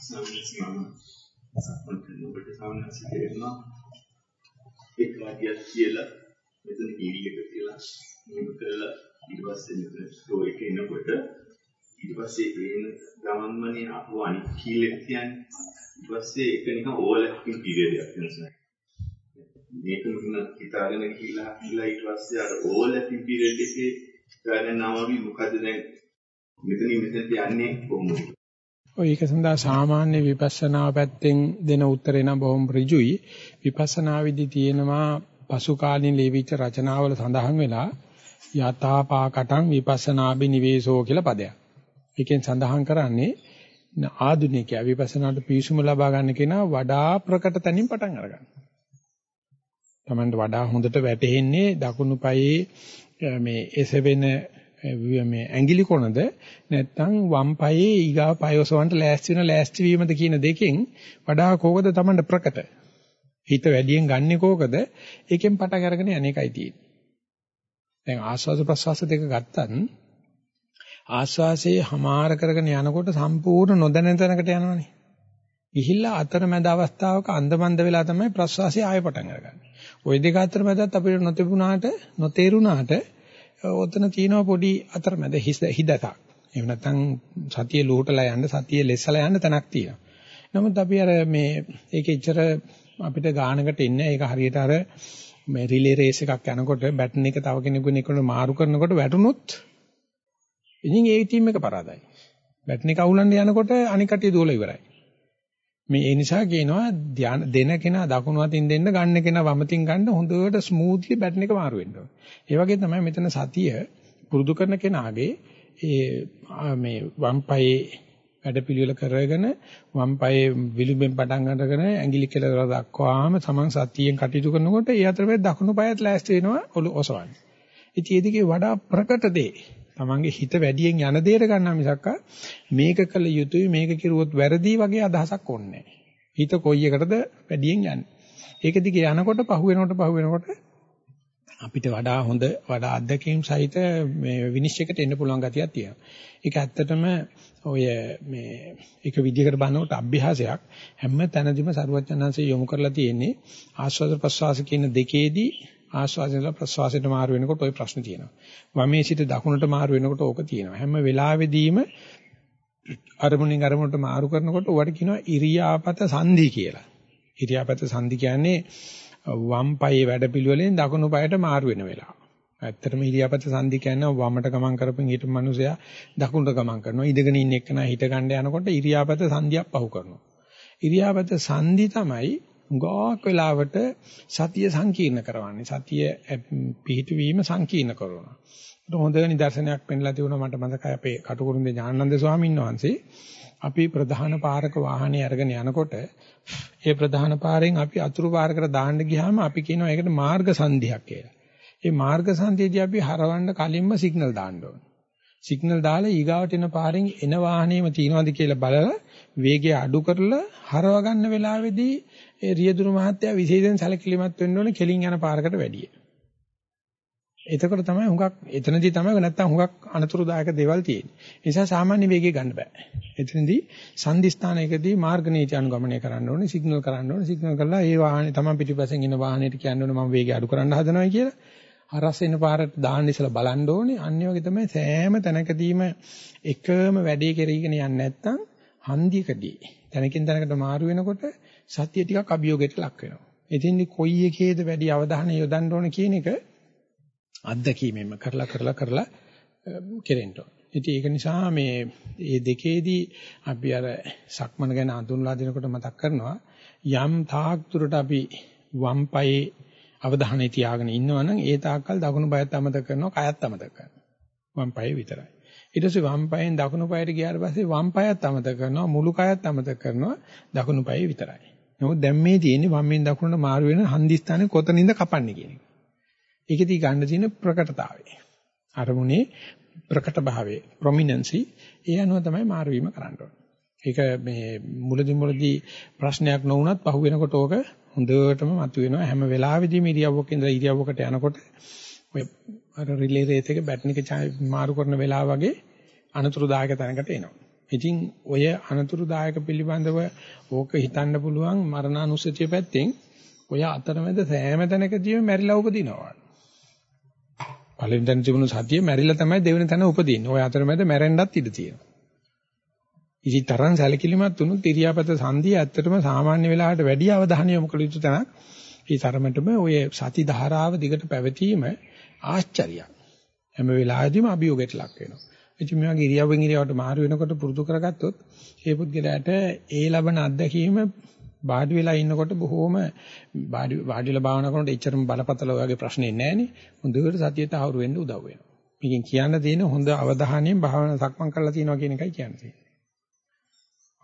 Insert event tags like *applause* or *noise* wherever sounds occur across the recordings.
සම්පූර්ණ සම්පූර්ණ ඔබට සාමාන්‍යයෙන් තේරෙනවා එක් වාක්‍යයක් කියලා මෙතන කීවියක කියලා මෙහෙම කරලා ඊට පස්සේ මෙතන ස්ටෝ එකේ එනකොට ඊට පස්සේ පේන ගමන්මනේ අපව අනිත් කීලෙක් කියන්නේ ඊට පස්සේ ඒක නිකන් ඕවර්ලැපින් පීරියඩ් එකක් වෙනවා මේක මෙන්න හිතාගෙන ගිහිල්ලා ගිහිල්ලා ඊට පස්සේ අර ඕවර්ලැපින් පීරියඩ් එකේ ගාන නාමවි මොකද දැන් මෙතනින් මෙතනට යන්නේ කොහොමද ඔය ඒක සඳහා සාමාන්‍ය විපස්සනා පැත්තෙන් දෙන උත්තරේ නම් බොහොම ඍජුයි. විපස්සනා විදි තියෙනවා පසු කාලින් ලියවිච්ච රචනාවල සඳහන් වෙලා යථාපාකටං විපස්සනාබි නිවේසෝ කියලා පදයක්. ඒකෙන් සඳහන් කරන්නේ ආධුනිකයා විපස්සනාට පිවිසුම ලබා ගන්න කෙනා වඩා ප්‍රකට තැනින් පටන් අරගන්න. Tamanට වඩා හොඳට වැටහෙන්නේ දකුණු පායේ මේ එසවෙන මේ ඇඟිලි කොනද නැත්නම් වම් පායේ ඊගා පායොසවන්ට ලෑස්ති වෙන ලෑස්ති වීමද කියන දෙකෙන් වඩා කෝකද Tamanට ප්‍රකට. හිත වැඩියෙන් ගන්නෙ කෝකද ඒකෙන් පටන් අරගෙන අනේකයි තියෙන්නේ. දැන් ආස්වාද ප්‍රසවාස දෙක ගත්තත් ආස්වාසේ හමාර කරගෙන යනකොට සම්පූර්ණ නොදැනෙන තැනකට යනවනේ. ගිහිල්ලා අතරමැද අවස්ථාවක අන්දමන්ද වෙලා තමයි ප්‍රසවාසය ආයෙ පටන් අරගන්නේ. ওই දෙක අතරමැදත් අපිට නොතිබුණාට නොතේරුණාට ඔතන තියෙනවා පොඩි අතරමැද හිදතක්. එහෙම නැත්නම් සතිය ලුහුටලා යන්න සතිය ලෙස්සලා යන්න තැනක් තියෙනවා. නමුත් අපි අර මේ ඒක එච්චර අපිට ගානකට ඉන්නේ ඒක හරියට අර මේ රිලේ රේස් එකක් යනකොට බැටන් එක තව කෙනෙකුට එකට මාරු කරනකොට වැටුනොත් ඉතින් ඒ ටීම් එක පරාදයි. බැටන් එක අවුලන්න යනකොට අනික කටිය දුවලා ඉවරයි. මේ ඒ නිසා කියනවා ධාන දෙන කෙනා දකුණු අතින් දෙන්න ගන්න කෙනා වම අතින් ගන්න හොඳට ස්මූත්ලි බැටන් එක මාරු වෙන්න ඕනේ. ඒ වගේ තමයි මෙතන සතිය පුරුදු කරන කෙනාගේ ඒ මේ වම් පායේ වැඩපිළිවෙල කරගෙන වම් පායේ විලුඹෙන් පටන් ගන්නගෙන ඇඟිලි කෙලවර දක්වාම සමන් සතියෙන් කටයුතු කරනකොට ඒ අතරේ දකුණු පායත් ලෑස්ති වෙනවා ඔසවන්නේ. ඉතින් ඒ දිගේ වඩා ප්‍රකට දේ තමන්ගේ හිත වැඩියෙන් යන දෙයට ගන්නා මිසක් මේක කළ යුතුයි මේක කිරුවොත් වැරදි වගේ අදහසක් ඕනේ හිත කොයි එකටද වැඩියෙන් යන්නේ. ඒක දිගේ යනකොට පහු වෙනකොට පහු වෙනකොට අපිට වඩා හොඳ වඩා අත්දැකීම් සහිත මේ විනිශ්චයකට එන්න පුළුවන් ගතියක් තියෙනවා. ඒක ඇත්තටම ඔය මේ එක විදිහකට බලනකොට අභ්‍යාසයක් හැම තැනදීම සරුවචනංශය යොමු කරලා තියෙන්නේ ආස්වාද ප්‍රසවාස කියන දෙකේදී ආස්වාදයෙන් ප්‍රසවාසයට මාරු වෙනකොට ওই ප්‍රශ්න තියෙනවා. වමේ සිට දකුණට මාරු වෙනකොට ඕක තියෙනවා. හැම වෙලාවෙදීම අරමුණෙන් අරමුණට මාරු කරනකොට උවට කියනවා ඉරියාපත සංදි කියලා. ඉරියාපත සංදි කියන්නේ වම් පායේ වැඩපිළිවෙලෙන් දකුණු පායට මාරු වෙන වෙලාව. ඇත්තටම ඉරියාපත සංදි කියන්නේ වමට ගමන් කරපන් ඊට මිනිසයා දකුණට ගමන් කරනවා. ඉඳගෙන ඉන්න එක්කන හිට ගන්න යනකොට ඉරියාපත සංදියක් පහු කරනවා. ඉරියාපත සංදි තමයි ගොක් වෙලාවට සතිය සංකීර්ණ කරවන්නේ. සතිය පිහිටවීම සංකීර්ණ කරනවා. හොඳ නිදර්ශනයක් පෙන්ලා තිබුණා මට මතකයි අපේ කටුකුරුන්දේ ඥානানন্দ ස්වාමීන් වහන්සේ අපි ප්‍රධාන පාරක වාහනේ අරගෙන යනකොට ඒ ප්‍රධාන පාරෙන් අපි අතුරු පාරකට දාන්න ගියාම අපි කියනවා ඒකට මාර්ග සංධියක් කියලා. ඒ මාර්ග සංධියදී අපි හරවන්න කලින්ම සිග්නල් දාන්න ඕනේ. සිග්නල් දාලා ඊගාවට එන පාරෙන් එන වාහනේම තියනවාද කියලා බලලා වේගය අඩු කරලා හරව ගන්න වෙලාවේදී ඒ රියදුරු මහත්තයා විශේෂයෙන් සැලකිලිමත් වෙන්න ඕනේ කෙලින් යන පාරකට වැඩිය. එතකොට තමයි හුඟක් එතනදී තමයි නැත්තම් හුඟක් අනතුරුදායක දේවල් තියෙන්නේ. ඒ නිසා සාමාන්‍ය වේගය ගන්න බෑ. එතනදී සංදිස්ථානයකදී මාර්ග නීති අනුගමනය කරන්න ඕනේ, සිග්නල් කරන්න ඕනේ. සිග්නල් කරලා ඒ වාහනේ තමයි පිටිපස්සෙන් ඉන්න වාහනේට කියන්න ඕනේ මම වේගය අඩු කරන්න හදනවා කියලා. හරස් එන පාරට දාන්න ඉස්සලා බලන්න ඕනේ. අන්න වගේ තමයි සෑම තැනකදීම එකම වැඩේ කරගෙන යන්නේ නැත්තම් හන්දියකදී තැනකින් තැනකට මාරු වෙනකොට සත්‍ය ටිකක් අභියෝගයට ලක් වෙනවා. එතින්දි කොයි එකේද වැඩි අවධානය යොදන්න ඕන කියන එක අත්දැකීමෙන්ම කරලා කරලා කරලා කෙරෙන්න ඕන. ඉතින් ඒක නිසා මේ මේ දෙකේදී අපි අර සක්මන ගැන අඳුන්ලා දෙනකොට මතක් කරනවා යම් තාක් දුරට අපි වම් පායේ අවධානය තියාගෙන ඉන්නවනම් ඒ තාක්කල් දකුණු පායත් අමතක කරනවා කයත් අමතක කරනවා. වම් පායේ විතරයි. ඊට පස්සේ වම් පායෙන් දකුණු පායට ගියාට පස්සේ වම් පායත් අමතක කරනවා මුළු කයත් අමතක කරනවා දකුණු පායේ විතරයි. නමුත් දැන් මේ තියෙන්නේ වම්ෙන් දකුණට මාරු වෙන හන්දි ස්ථානේ කොතනින්ද කපන්නේ කියන එක. ඒකදී ගන්න තියෙන ප්‍රකටතාවය. අරමුණේ ප්‍රකට භාවය, ප්‍රොමිනන්සි ඒ අනුව තමයි මාරු වීම කරන්න ඕනේ. ඒක මේ මුලදි මුලදි ප්‍රශ්නයක් නොවුනත් පහු වෙනකොට ඕක හොඳටම මතුවෙනවා. හැම වෙලාවෙදීම ඉරියව්වක ඉඳලා ඉරියව්වකට යනකොට ඔය අර රිලේ රේස් එක බැටන් එක මාරු කරන වෙලාව වගේ අනතුරුදායක තැනකට එනවා. ඉතින් ඔය අනතුරුදායක පිළිබඳව ඕක හිතන්න පුළුවන් මරණානුස්සතිය පැත්තෙන් ඔය අතරමැද සෑම තැනකදීම මැරිලා උපදිනවා. පළවෙනි තැන තිබුණු සතිය මැරිලා තමයි දෙවෙනි තැන උපදින්නේ. ඔය අතරමැද මැරෙන්නත් ඉඩ තියෙනවා. ඉතින් තරම් සැලකිලිමත් වුණොත් ඉරියාපත සංධිය ඇත්තටම සාමාන්‍ය වෙලාවට වැඩි අවධානය යොමු කළ යුතු තැනක්. ඒ තරමටම ඔය සති ධාරාව දිගට පැවතීම ආශ්චර්යයක්. හැම වෙලාවෙදීම අභියෝගයට ලක් වෙනවා. ඉතින් මේ වගේ ඉරියව්වෙන් ඉරියව්වට මාරු වෙනකොට පුරුදු කරගත්තොත් ඒ පුද්ගලයාට ඒ ලබන අත්දැකීම වාඩි වෙලා ඉන්නකොට බොහෝම වාඩි වාඩිලා භාවනා කරනකොට එච්චරම බලපතල ඔයගේ ප්‍රශ්නේ නැහැ හොඳට සතියට ආවුරු වෙන්න උදව් වෙනවා. මේකෙන් කියන්න තියෙන හොඳ අවධානයෙන් භාවනා සක්මන් කරලා තියෙනවා කියන එකයි කියන්නේ.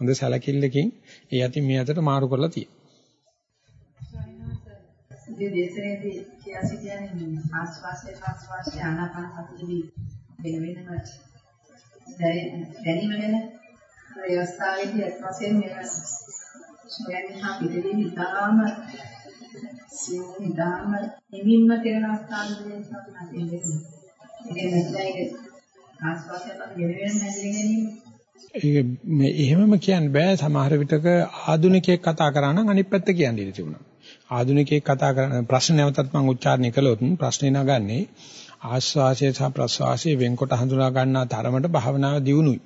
හොඳ සැලකිල්ලකින් ඒ අතින් මේ අතට මාරු කරලා තියෙනවා. මේ දේශනේදී කියා සිටියන්නේ ආස්වාසේ ආස්වාසේ ආනාපාන සතියේදී වෙන වෙනම දැනීම ගැන ඒ අවස්ථාවේදී අත් වශයෙන් මේවා සොයන්නේ හා පිටින් ඉතාම සියුම් ඉතාම නිමින්ම කරන අවස්ථාවේදී සම්පූර්ණ වෙන්නේ. ඒක නැත්නම් ආස්වාදයෙන් ගෙන වෙන නැති ගැනීම. ඒ මේ එහෙමම කියන්න බෑ සමහර විටක ආදුනිකයෙක් කතා කරා නම් අනිත් පැත්ත කියන්න ඉඩ තිබුණා. ආදුනිකයෙක් කතා කරන ප්‍රශ්න නැවතත් මම උච්චාරණය කළොත් ප්‍රශ්නේ නගන්නේ ආස්වාසය සහ ප්‍රස්වාසය වෙන්කොට හඳුනා ගන්නා තරමට භාවනාව දියුණුයි.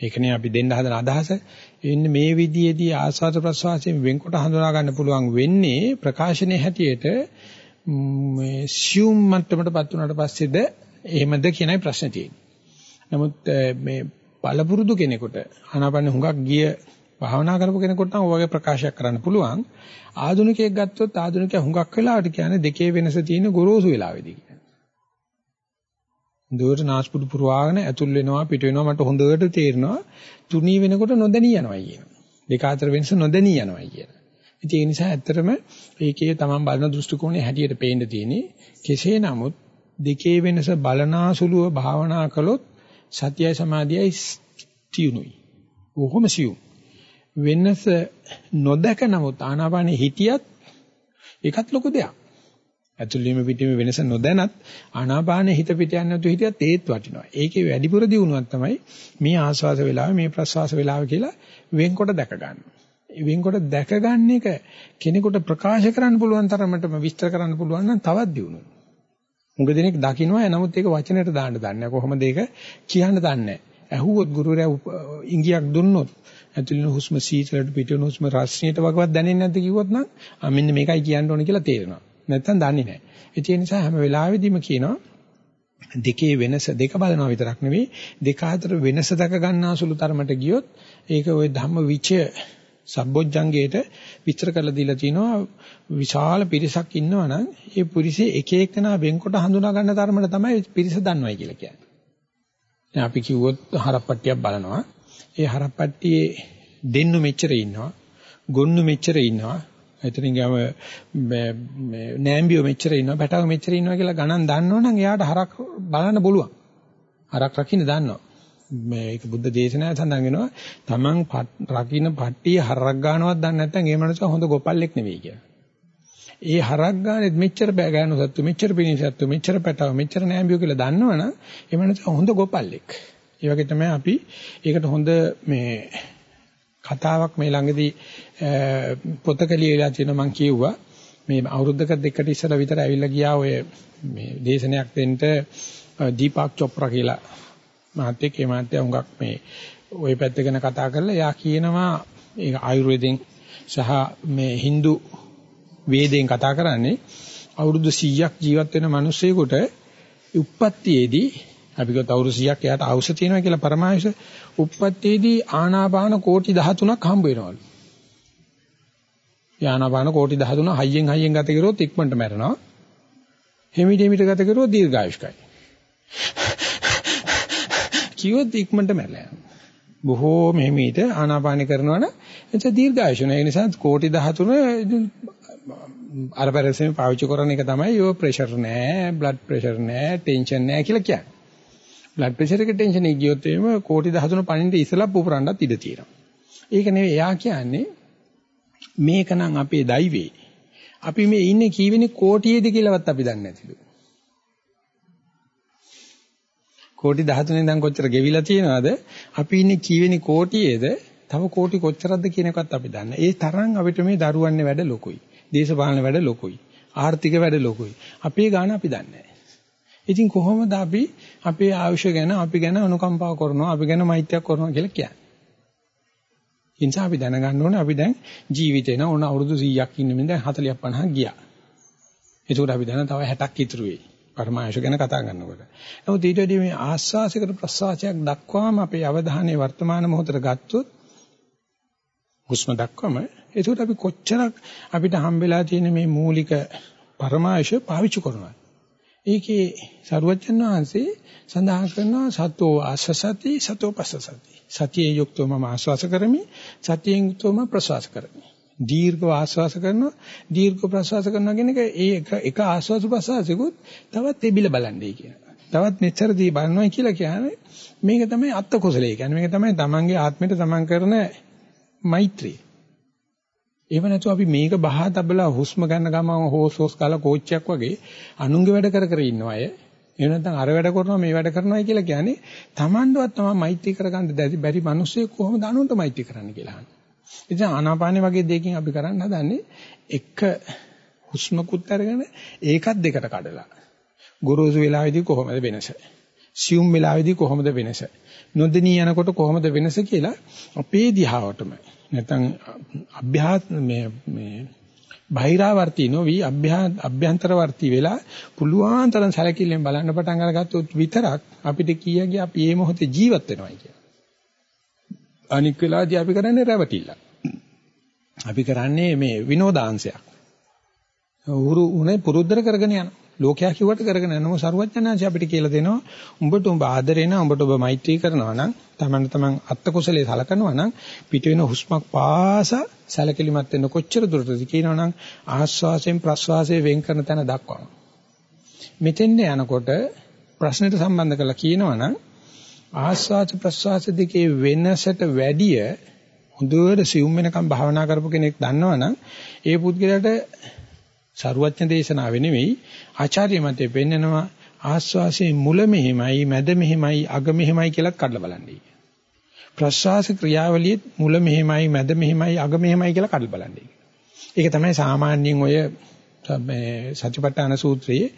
ඒකනේ අපි දෙන්න හදන අදහස. එන්නේ මේ විදිහේදී ආස්වාද ප්‍රස්වාසයෙන් වෙන්කොට හඳුනා ගන්න පුළුවන් වෙන්නේ ප්‍රකාශනයේ හැටියට මේ සියුම් මට්ටමටපත් වුණාට පස්සේද එහෙමද කියනයි ප්‍රශ්නේ තියෙන්නේ. නමුත් මේ බලපුරුදු කෙනෙකුට ආනාපාන හුඟක් ගිය භාවනා කරපු කෙනෙකුට නම් ඔයගේ ප්‍රකාශයක් කරන්න පුළුවන්. ආධුනිකයෙක් ගත්තොත් ආධුනිකයා හුඟක් වෙලාවට කියන්නේ දෙකේ වෙනස තියෙන ගොරෝසු වෙලාවේදී කියන්නේ. හොඳට නාස්පුඩු පුරවාගෙන ඇතුල් වෙනවා පිට වෙනවා මට හොඳට තේරෙනවා තුනී වෙනකොට නොදැනී යනවා කියන. දෙක අතර වෙනස නොදැනී යනවා කියන. ඉතින් ඒ නිසා ඇත්තටම ඒකේ තමන් බලන දෘෂ්ටි කෝණය හැටියට පේන්න තියෙන්නේ කෙසේ නමුත් දෙකේ වෙනස බලනාසුලුව භාවනා කළොත් සතියයි සමාධියයි තියුණුයි. කොහොම සියුම්. වෙනස නොදක නමුත් ආනාපානෙ හිටියත් ඒකත් ලොකු දෙයක්. ඇතුළේම පිටින්ම වෙනස නොදැනත් ආනාපානෙ හිත පිට යන්නේ නැතුව හිටියත් ඒත් වටිනවා. ඒකේ වැඩිපුර දියුණුවක් තමයි මේ ආස්වාස වේලාව මේ ප්‍රස්වාස වේලාව කියලා වෙන්කොට දැක ගන්න. වෙන්කොට දැක ගන්න එක කෙනෙකුට ප්‍රකාශ කරන්න පුළුවන් තරමටම විස්තර කරන්න පුළුවන් නම් තවත් දියුණුවක්. මුග දිනෙක දකින්නවා නමුත් ඒක වචනයට දාන්න දන්නේ කොහොමද ඒක කියන්න දන්නේ ඇහුවොත් ගුරුවරයා ඉංගියක් දුන්නොත් ඇතුළේ හුස්ම සීතලට පිටවෙන හුස්ම රස්නියට වගවත් දැනෙන්නේ නැද්ද කිව්වොත් නම් ආ මෙන්න මේකයි කියන්න ඕනේ කියලා තේරෙනවා. නැත්තම් දන්නේ නැහැ. ඒ නිසා හැම වෙලාවෙදීම කියනවා දෙකේ වෙනස දෙක බලනවා විතරක් නෙවෙයි දෙක අතර වෙනස දක ගන්නාසුළු තරමට ගියොත් ඒක ওই ධම්ම විචය සම්බොජ්ජංගේට විස්තර කරලා දීලා තිනවා විශාල පිරිසක් ඉන්නවනම් ඒ පුරිසේ එක එකනා වෙන්කොට හඳුනා ගන්න තරමට තමයි පිරිස දන්නවයි කියලා කියන්නේ. දැන් අපි කිව්වොත් හරප්පට්ටියක් බලනවා. ඒ හරප්පට්ටියේ දෙන්නු මෙච්චර ඉන්නවා. ගොන්නු මෙච්චර ඉන්නවා. එතනින් ගම නෑම්බියෝ මෙච්චර ඉන්නවා පැටව මෙච්චර ඉන්නවා කියලා ගණන් දන්නවනම් එයාට හරක් බලන්න බලුවන්. හරක් රකින්න දන්නවා. මේක බුද්ධ දේශනාවේ සඳහන් වෙනවා තමන් රකින්න පට්ටිය හරක් ගන්නවත් දන්නේ නැත්නම් ඒ මනුස්සයා හොඳ ගොපල්ලෙක් නෙවෙයි කියලා. ඒ හරක් ගානෙත් මෙච්චර බෑ ගෑනු සත්තු මෙච්චර පිනිසත්තු මෙච්චර පැටව මෙච්චර නෑම්බියෝ කියලා දන්නවනම් ඒ මනුස්සයා හොඳ ගොපල්ලෙක්. ඒ වගේ තමයි අපි ඒකට හොඳ මේ කතාවක් මේ ළඟදී පොතක ලියලා තියෙන මම කියුවා මේ අවුරුද්දක දෙකකට ඉස්සලා විතර ඇවිල්ලා ගියා ඔය මේ දේශනයක් දෙන්න දීපක් චොප්රා කියලා මහත්තයෙක් ඒ මහත්තයා හුඟක් මේ ওই පැත්ත ගැන කතා කරලා එයා කියනවා ඒක ආයුර්වේදෙන් සහ මේ Hindu වේදෙන් කතා කරන්නේ අවුරුදු 100ක් ජීවත් වෙන මිනිස්සෙකුට උප්පත්තියේදී අපි ගත්ත අවුරුදු 100ක් එයාට අවශ්‍ය තියෙනවා කියලා පරමායස උප්පත්තියේදී ආනාපාන කෝටි 13ක් හම්බ වෙනවලු. ආනාපාන කෝටි 13 හයියෙන් හයියෙන් ගත කරොත් ඉක්මනට මැරෙනවා. හිමිට හිමිට ගත කරොත් දීර්ඝායුෂ්කයි. කිව්වොත් ඉක්මනට මැරලා යනවා. බොහෝ මෙහිමීට ආනාපානි කරනවනම් එතන දීර්ඝායුෂ නැහැ. ඒ නිසා කෝටි 13 අර පෙරසෙම පාවිච්චි කරන එක තමයි යෝ ප්‍රෙෂර් නැහැ, බ්ලඩ් ප්‍රෙෂර් නැහැ, ටෙන්ෂන් නැහැ කියලා කියන්නේ. බ්ලඩ් ප්‍රෙෂර් එක ටෙන්ෂන් එක ගියොත් එimhe කෝටි 13 පණින්න ඉස්සලා පුපුරන්නත් ඉඩ තියෙනවා. ඒක නෙවෙයි එයා කියන්නේ මේක නම් අපේ දෛවේ. අපි මේ ඉන්නේ කීවෙනි කෝටියේද කියලාවත් අපි දන්නේ නැතිලු. කෝටි 13 ඉඳන් කොච්චර ගෙවිලා තියෙනවද? අපි ඉන්නේ කීවෙනි කෝටියේද? තව කෝටි කොච්චරක්ද කියන එකත් අපි දන්නේ. ඒ තරම් අපිට මේ දරුවන්නේ වැඩ ලොකුයි. දේශපාලන වැඩ ලොකුයි. ආර්ථික වැඩ ලොකුයි. අපේ ගාන අපි දන්නේ ඉතින් කොහොමද අපි අපේ ආයුෂ ගැන අපි ගැන අනුකම්පාව කරනවා අපි ගැන මෛත්‍රියක් කරනවා කියලා කියන්නේ. ඒ නිසා අපි දැනගන්න ඕනේ අපි දැන් ජීවිතේ න ඕන අවුරුදු 100ක් ඉන්න මින්ද 40ක් 50ක් ගියා. ඒකට අපි දැන තව 60ක් ඉතුරු වෙයි. පරමායුෂ ගැන කතා කරනකොට. නමුත් ඊට වඩා මේ ආස්වාසිකට ප්‍රසවාසයක් දක්වාම අපේ අවධානය වර්තමාන මොහොතට ගත්තොත් හුස්ම දක්වම ඒකට අපි කොච්චරක් අපිට හම්බෙලා තියෙන මේ මූලික පරමායුෂ පාවිච්චි කරනවා. ඒකේ සරුවචන් වහන්සේ සඳහන් කරනවා සතෝ ආසසති සතෝ පස්සසති. සතියේ යුක්තව මම ආස්වාස කරමි, සතියෙන් යුක්තව මම ප්‍රසවාස කරමි. දීර්ඝව ආස්වාස කරනවා, දීර්ඝ ප්‍රසවාස කරනවා කියන එක ඒ එක ආස්වාස ප්‍රසවාසිකුත් තවත් එබිල බලන්නේ කියනවා. තවත් මෙච්චර දී බලනවා කියලා කියන්නේ මේක තමයි අත්ත කුසලයේ. කියන්නේ මේක තමයි තමන්ගේ ආත්මයට තමන් කරන මෛත්‍රිය. එහෙම නැතු අපි මේක බහා තබලා හුස්ම ගන්න ගමන් හොස් හොස් කාලා කෝච්චියක් වගේ අනුන්ගේ වැඩ කර කර ඉන්න අය එහෙම නැත්නම් අර වැඩ කරනවා මේ වැඩ කරනවා කියලා කියන්නේ Tamandවත් තමයි මෛත්‍රී කරගන්න බැරි මිනිස්සු කොහොමද අනුන්ට මෛත්‍රී කරන්න කියලා අහනවා. ඉතින් ආනාපානේ වගේ දෙයකින් අපි කරන්න හදන්නේ එක හුස්මකුත් අරගෙන ඒකත් දෙකට කඩලා. ගොරෝසු වෙලාවේදී කොහොමද වෙනස? සියුම් වෙලාවේදී කොහොමද වෙනස? නොදෙනී යනකොට කොහොමද වෙනස කියලා අපේ දිහාවටම නැත්නම් අභ්‍යාස මේ මේ බහිරාවර්ති නොවි අභ්‍යන්තරවර්ති වෙලා පුළුවන් තරම් සැලකිල්ලෙන් බලන්න පටන් අරගත්තොත් විතරක් අපිට කීයගේ අපි මේ මොහොතේ ජීවත් වෙනවා කියලා. අනික් වෙලාවදී අපි කරන්නේ රැවටිල්ල. අපි කරන්නේ මේ විනෝදාංශයක්. උරු උනේ පුරුද්දර කරගෙන යනවා. ලෝකයා කිව්වට කරගෙන යනවා සරුවඥාන්සේ අපිට කියලා දෙනවා උඹට උඹ ආදරේ නම් උඹට ඔබ මෛත්‍රී කරනවා නම් තමන් තමන් අත්ත කුසලයේ සලකනවා නම් පිට වෙන හුස්මක් පාසා සැලකිලිමත් වෙන්න කොච්චර දුරටද කියනවනම් ආස්වාසයෙන් ප්‍රස්වාසයෙන් වෙන් කරන තැන දක්වනවා මෙතෙන්ද යනකොට ප්‍රශ්නෙට සම්බන්ධ කරලා කියනවනම් ආස්වාස ප්‍රස්වාස දෙකේ වෙනසට වැඩිය හොඳට සියුම් වෙනකම් භාවනා කරපු කෙනෙක් දන්නවනම් ඒ පුද්ගලයාට සරුවච්ච දේශනාවෙ නෙවෙයි ආචාර්ය මතේ පෙන්නනවා ආස්වාසයේ මුල මෙහිමයි මැද මෙහිමයි අග මෙහිමයි කියලාත් කඩලා බලන්නේ. ප්‍රශ්වාස ක්‍රියාවලියේ මුල මෙහිමයි මැද මෙහිමයි අග මෙහිමයි කියලා කඩලා බලන්නේ. ඒක තමයි සාමාන්‍යයෙන් ඔය මේ සත්‍යපට්ඨාන සූත්‍රයේ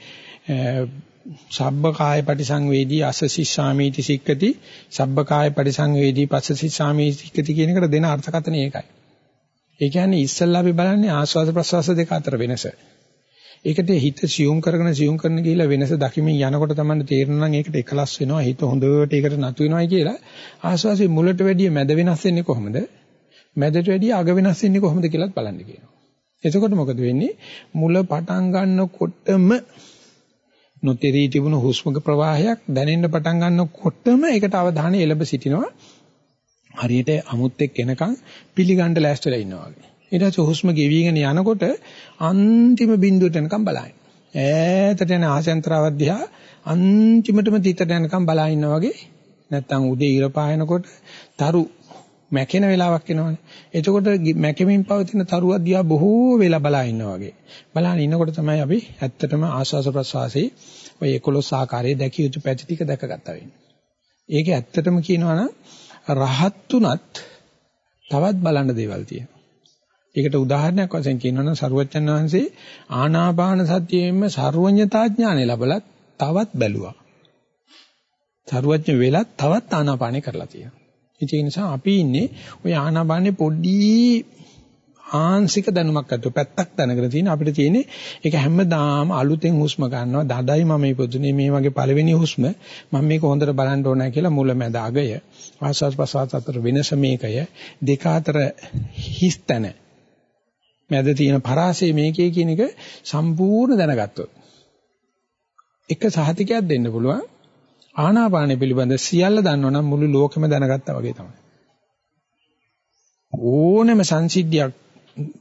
සබ්බ කාය පටිසංවේදී අසසිස්සාමීති සික්කති සබ්බ කාය පටිසංවේදී පස්සසිස්සාමීති සික්කති කියන එකට දෙන අර්ථකථනය ඒකයි. ඒ කියන්නේ ඉස්සල්ලා අපි බලන්නේ ආස්වාද ප්‍රසවාස දෙක අතර වෙනස. ඒකට හිත සියුම් කරගෙන සියුම් කරන ගිහිල්ලා වෙනස දකිමින් යනකොට තමයි තේරෙනවා නම් ඒකට එකලස් වෙනවා හිත හොඳට ඒකට නතු වෙනවායි කියලා ආස්වාසේ මුලට වැඩිය මැද වෙනස් වෙන්නේ කොහොමද? මැදට වැඩිය අග වෙනස් වෙන්නේ කොහොමද කියලාත් බලන්න කියනවා. එතකොට මොකද වෙන්නේ? මුල පටන් ගන්නකොටම නොතේරී තිබුණු හුස්මක ප්‍රවාහයක් දැනෙන්න පටන් ගන්නකොටම ඒකට අවධානය එළඹ සිටිනවා. හරියට අමුත් එක් එනකන් පිළිගන්න ලෑස්ති වෙලා ඉන්නවා වගේ. ඊට පස්සේ හුස්ම ගෙවිගෙන යනකොට අන්තිම බිඳුවට එනකන් බලائیں۔ ඈතට යන ආසෙන්තරාවක් දිහා අන්තිමටම තිතට යනකන් බලා ඉන්නවා වගේ. නැත්තම් උදේ ඉර පායනකොට තරු මැකෙන වෙලාවක් එනවනේ. එතකොට මැකෙමින් පවතින තරුවක් දිහා බොහෝ වෙලා බලා ඉන්නා වගේ. බලාගෙන ඉන්නකොට තමයි අපි ඇත්තටම ආස්වාස ප්‍රසවාසයේ ඔය 11 ආකාරයේ දැකිය යුතු පැති ටික දැකගත්තා වෙන්නේ. ඒක ඇත්තටම කියනවා නම් රහත් තුනත් තවත් බලන්න දේවල් තියෙනවා. ඒකට උදාහරණයක් වශයෙන් කියනවනම් සරුවච්චන් වහන්සේ ආනාපාන සතියෙම සර්වඥතා ඥානය ලැබලා තවත් බැලුවා. සරුවච්ච වෙලත් තවත් ආනාපානෙ කරලා තියෙනවා. ඒ නිසා අපි ඉන්නේ ওই ආනාපානේ පොඩි ආංශික දැනුමක් අතට පැත්තක් දැනගෙන තියෙන අපිට තියෙන්නේ ඒක හැමදාම අලුතෙන් හුස්ම ගන්නවා. දඩයි මම ඉපදුනේ මේ වගේ පළවෙනි හුස්ම. මම මේක හොඳට බලන්න ඕනයි කියලා මුල මැද අගය. ආස්වාස් ප්‍රසවාස අතර වෙනස මේකය. දෙක අතර හිස්තන මැද තියෙන පරාසය මේකේ කියන එක සම්පූර්ණ දැනගත්තොත්. එක සහතිකයක් දෙන්න පුළුවන්. ආනාපානෙ පිළිබඳ සියල්ල දන්නවනම් මුළු ලෝකෙම දැනගත්තා වගේ තමයි ඕනෙම සංසිද්ධියක්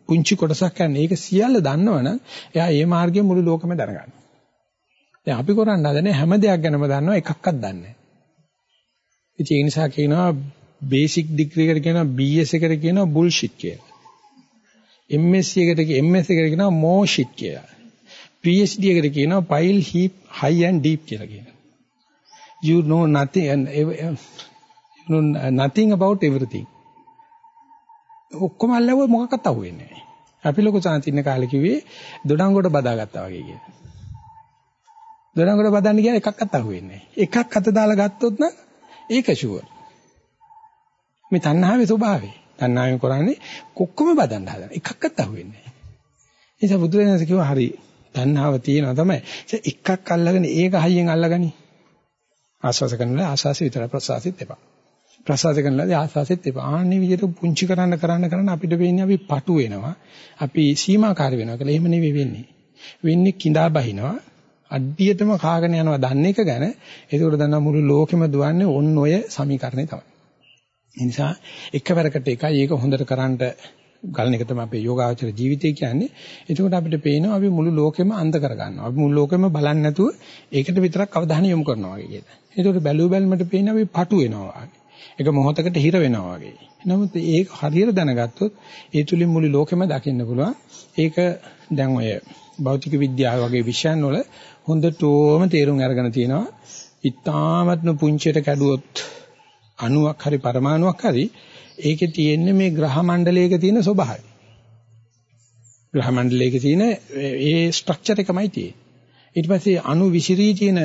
පුංචි කොටසක් ගන්න. ඒක සියල්ල දන්නවනම් එයා ඒ මාර්ගයේ මුළු ලෝකෙම දැනගන්නවා. දැන් අපි කරන්න හදන්නේ හැම දෙයක් ගැනම දන්නවා එකක්වත් දන්නේ නැහැ. ඒ නිසා කියනවා බේසික් ඩිග්‍රී එකට කියනවා BS එකට කියනවා බුල්ෂිට් කියලා. MSc එකට MS එකට කියනවා මෝෂිට් කියලා. PhD එකට කියනවා pile heap high and deep කියලා කියනවා. You know nothing and you know nothing about everything. ඔක්කොම අල්ලව මොකක්වත් අහුවෙන්නේ නැහැ. අපි ලොකු සාන්තින්න කාලේ කිව්වේ දොඩංගොඩ බදාගත්තා වගේ කියලා. දොඩංගොඩ බදන්න කියන එකක්වත් අහුවෙන්නේ නැහැ. එකක් අත දාලා ගත්තොත් නම් ඒක ෂුවර්. මේ තණ්හාවේ ස්වභාවය. තණ්හාවෙන් කරන්නේ කොක්කොම බදන්න හදන. එකක්වත් අහුවෙන්නේ නැහැ. ඒ නිසා බුදුරජාණන් කිව්වා හරි තණ්හාව තියෙනවා තමයි. එකක් අල්ලගෙන ඒක හයියෙන් අල්ලගනි. ආස්වාස කරනවා ආස්වාසෙ විතර ප්‍රසවාසෙත් එපා. ප්‍රසවාස කරනවාදී ආස්වාසෙත් එපා. ආන්නේ විදිහට පුංචි කරන්න කරන්න කරන්න අපිට වෙන්නේ අපි පටු වෙනවා. අපි සීමාකාරී වෙනවා කියලා. එහෙම නෙවෙයි වෙන්නේ. වෙන්නේ කිඳා බහිනවා. අඩියටම කාගෙන යනවා දන්න එක ගැන. ඒකෝට දන්නා මුළු ලෝකෙම දුවන්නේ ඔන්න ඔය සමීකරණය තමයි. ඒ නිසා එකවරකට එකයි ඒක හොඳට කරන්ට ගලන එක තමයි අපේ යෝගාචර ජීවිතය කියන්නේ. එතකොට අපිට පේනවා අපි මුළු ලෝකෙම අන්ධ කරගන්නවා. අපි මුළු ලෝකෙම බලන්නේ නැතුව ඒකට විතරක් අවධානය යොමු කරනවා වගේ කියලා. එතකොට බැලුව බැලමට පේනවා අපි පටු වෙනවා වගේ. ඒක මොහොතකට හිර වෙනවා වගේ. නමුත් ඒක හරියට දැනගත්තොත් ඒ තුලින් මුළු ලෝකෙම දකින්න පුළුවන්. ඒක දැන් ඔය භෞතික විද්‍යාව වගේ විෂයන් වල හොඳටම තේරුම් අරගෙන තියෙනවා. ඉතාමත්ම පුංචියට කැඩුවොත් අණුවක් හරි පරමාණුවක් හරි ඒකේ තියෙන්නේ මේ ග්‍රහ මණ්ඩලයක තියෙන ස්වභාවය. ග්‍රහ මණ්ඩලයක තියෙන ඒ ස්ට්‍රක්චර් එකමයි තියෙන්නේ. ඊට පස්සේ අණු විසිරී තියෙන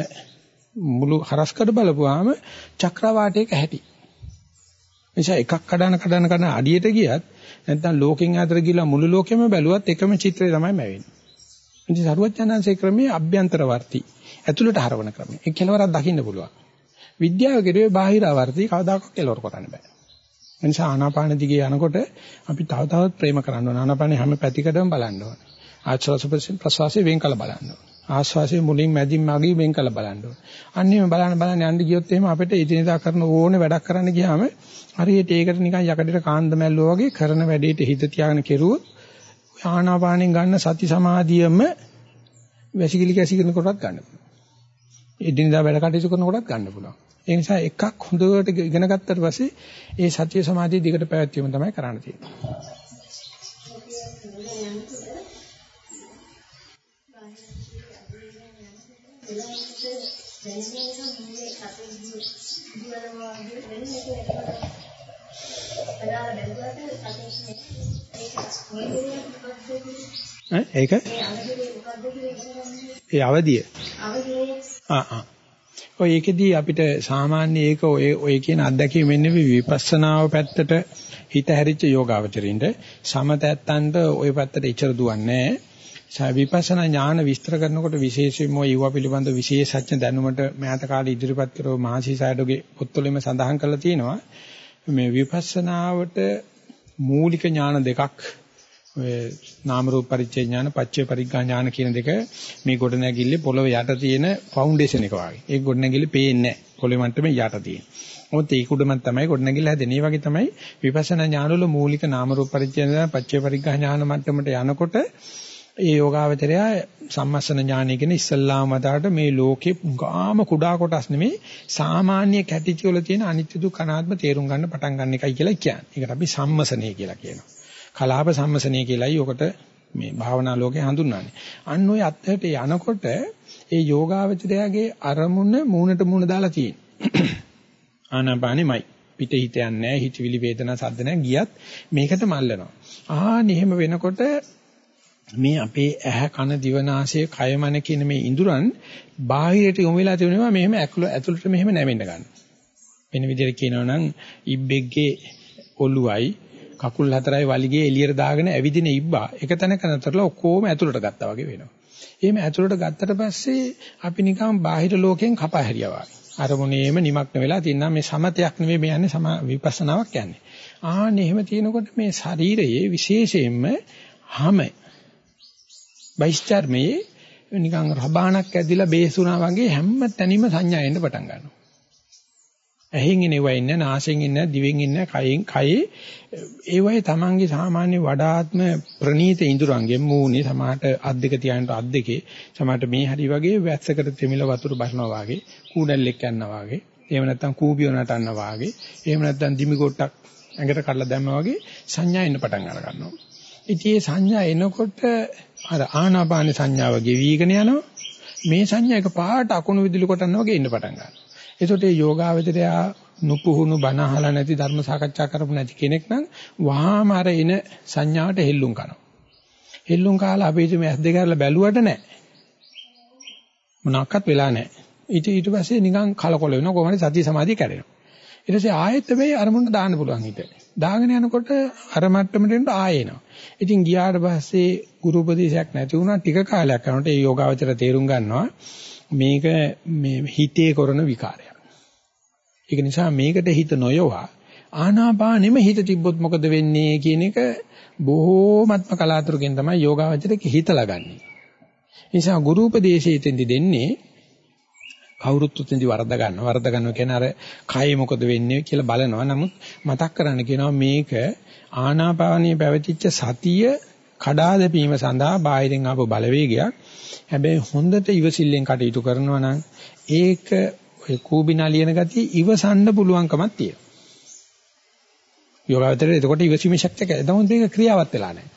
මුළු හරස්කඩ බලපුවාම චක්‍රවාටයක හැටි. නිසා එකක් කඩන කඩන කඩන අඩියට ගියත් නැත්නම් ලෝකෙන් අතර ගිහලා මුළු ලෝකෙම බැලුවත් එකම චිත්‍රය තමයි මැවෙන්නේ. ඉතින් සරුවචනංශේ ක්‍රමයේ අභ්‍යන්තරවර්ති ඇතුළට හරවන ක්‍රමය. ඒ කෙලවරක් දකින්න පුළුවන්. විද්‍යාව කෙරුවේ බාහිරවර්ති කවදාකවත් කෙලවර කරන්න බෑ. එනිසා ආනාපාන දිගේ යනකොට අපි තව තවත් ප්‍රේම කරන්න ඕන. ආනාපානේ හැම පැතිකඩම බලන්න ඕන. ආශ්වාස ප්‍රශ්වාසයේ වෙන් කළ බලන්න ඕන. ආශ්වාසයේ මුලින් මැදින් මගින් වෙන් කළ බලන්න ඕන. අන්නේම බලන්න බලන්න යන්න ගියොත් එහෙම අපිට එදිනෙදා කරන ඕනේ වැඩක් කරන්න ගියාම හරියට ඒකට නිකන් යකඩේට කාන්ද මැල්ලෝ වගේ කරන වැඩේට හිත තියාගෙන කෙරුවොත් ආනාපානෙන් ගන්න සති සමාධියම වැසිකිලි කැසිකින කොටත් ගන්න පුළුවන්. එදිනෙදා වැඩ කටයුතු කරන කොටත් ගන්න පුළුවන්. ඒ නිසා එකක් හොඳට ඉගෙන ගත්තට පස්සේ ඒ සත්‍ය සමාධිය දිගට පැවැත්වීම තමයි කරන්න තියෙන්නේ. ඒක? ඒ අවදිය ආ ආ ඔය ඒකෙදී අපිට සාමාන්‍ය ඒක ඔය ඔය කියන අත්දැකීම වෙන්නේ විපස්සනාව පැත්තට හිත හැරිච්ච යෝගාවචරින්ද සමතැත්තන්ට ඔය පැත්තට ඉච්චර දුවන්නේ නැහැ. විපස්සනා ඥාන විස්තර කරනකොට විශේෂයෙන්ම ඒව පිළිබඳ විශේෂඥ දැනුමට මෑත කාලේ ඉදිරිපත් කරව මහසි සයඩෝගේ පොත්වලෙම සඳහන් කරලා තියෙනවා. මේ විපස්සනාවට මූලික ඥාන දෙකක් ඔය නාම රූප පරිච්ඡේ ඥාන පච්චේ පරිග්ගා ඥාන කියන දෙක මේ ගොඩනැගිල්ලේ පොළව යට තියෙන ෆවුන්ඩේෂන් එක වගේ. ඒ ගොඩනැගිල්ලේ පේන්නේ නැහැ. පොළවේ මට්ටමේ යට තියෙන. මොකද ඒක උඩම තමයි ගොඩනැගිල්ල හැදෙන්නේ. වගේ තමයි විපස්සනා ඥාන වල මූලික නාම රූප පරිච්ඡේ ඥාන පච්චේ පරිග්ගා ඥාන මට්ටමට යනකොට ඒ යෝගාවචරය සම්මස්සන ඥානය කියන ඉස්සල්ලාම වදාට මේ ලෝකේ ගාම කුඩා කොටස් නෙමේ සාමාන්‍ය කැටිචි වල තියෙන අනිත්‍ය දුක්ඛ අනාත්ම තේරුම් ගන්න පටන් ගන්න එකයි කියලා කියන්නේ. ඒකට අපි සම්මසනය කියලා කියනවා. කලාප සම්මසනය කියලායි ඔකට මේ භාවනා ලෝකේ හඳුන්වන්නේ. අන්න ওই අත්හැට යනකොට ඒ යෝගාවචරයාගේ අරමුණ මූණට මූණ දාලා තියෙන්නේ. *clears throat* ආනාපානෙමයි. පිට හිත යන්නේ නැහැ, හිතවිලි වේදනා සද්ද නැහැ. ගියත් මේකට මල්ලනවා. ආන් එහෙම වෙනකොට මේ අපේ ඇහ කන දිව නාසය කය මන කියන මේ ඉඳුරන් බාහිරට යොමු වෙලා තිබුණේවා මෙහෙම ඇතුළට මෙහෙම නැවෙන්න ගන්නවා. වෙන විදිහට කියනවා නම් ඉබ්බෙක්ගේ ඔළුවයි කකුල් හතරයි වලිගේ එළියට දාගෙන ඇවිදින ඉබ්බා එක තැනක නතරලා ඔක්කොම ඇතුළට ගත්තා වගේ වෙනවා. එහෙම ඇතුළට ගත්තට පස්සේ අපි නිකන් බාහිර ලෝකයෙන් කපා හැරියා වගේ. අරමුණේම නිමක්න වෙලා තියෙනවා මේ සමතයක් නෙවෙයි මේ යන්නේ සම විපස්සනාවක් යන්නේ. ආන්න එහෙම තියෙනකොට මේ ශරීරයේ විශේෂයෙන්ම හැම බයිස්චර්මයේ නිකන් රබානක් ඇදිලා බේසුනා වගේ හැම තැනම සංඥා එන්න පටන් ගන්නවා. ඇහෙන් එනවා ඉන්නේ, නාසයෙන් ඉන්නේ, දිවෙන් ඉන්නේ, කයෙන් කයේ ඒ වගේ තමන්ගේ සාමාන්‍ය වඩාත්ම ප්‍රනීත ඉඳුරංගෙන් මූණේ සමහරට අත් දෙක තියාගෙන අත් දෙකේ සමහරට මේ හරි වගේ වැස්සකට තෙමිල වතුර බහනවා වගේ කූඩල්ලෙක් යනවා වගේ එහෙම නැත්නම් කූඹිය නටනවා වගේ එහෙම නැත්නම් දිමි කොටක් ඇඟට කඩලා දැම්මා වගේ සංඥා එන්න පටන් අර ගන්නවා. ඉතින් මේ සංඥා එනකොට අර ආනාපාන සංඥාව ගෙවිගෙන යනවා. මේ සංඥා එක පාට අකුණු විදුලි කොටනවා වගේ එන්න පටන් ගන්නවා. ඒකට මේ යෝගාවචරය නුපුහුණු බණ අහලා නැති ධර්ම සාකච්ඡා කරපු නැති කෙනෙක් නම් වහාම අර එන සංඥාවට හෙල්ලුම් කරනවා. හෙල්ලුම් කාලා අපි ඉතින් ඇස් දෙක අරලා බැලුවට නැහැ. මොනක්වත් වෙලා නැහැ. ඊට ඊට පස්සේ නිකන් කලකොල වෙනවා කොහොමද සතිය සමාධිය කැඩෙනවා. ඊට පස්සේ ආයෙත් මේ අරමුණ දාන්න පුළුවන් හිත. දාගෙන යනකොට අර මට්ටමට එන්න ආයෙ එනවා. ඉතින් ගියාට පස්සේ ගුරු උපදේශයක් නැති වුණා ටික කාලයක් යනකොට ඒ යෝගාවචර තේරුම් ගන්නවා මේක මේ හිතේ කරන විකාරයක්. ඒක නිසා මේකට හිත නොයවා ආනාපානෙම හිත තිබ්බොත් මොකද වෙන්නේ කියන එක බොහෝමත්ම කලාතුරකින් තමයි යෝගාවචරයේ හිතලා ගන්නෙ. නිසා ගුරු උපදේශයෙන්දි දෙන්නේ කවුරුත් උතෙන්දි වරද ගන්නවා. වරද ගන්නවා කියන්නේ අර කය මොකද වෙන්නේ කියලා බලනවා. නමුත් මතක් කරන්න කියනවා මේක ආනාපානීය පැවතිච්ච සතිය කඩා දැපීම සඳහා බාහිරින් ආපු බලවේගයක්. හැබැයි හොඳට ඉවසිල්ලෙන් කටයුතු කරනවා නම් ඒක ඔය කූබිනා ලියන ගතිය ඉවසන්න පුළුවන්කමක් තියෙනවා. යෝගාවතරේ එතකොට ඉවසීමේ ශක්තියක් එතකොට ඒක ක්‍රියාවත් වෙලා නැහැ.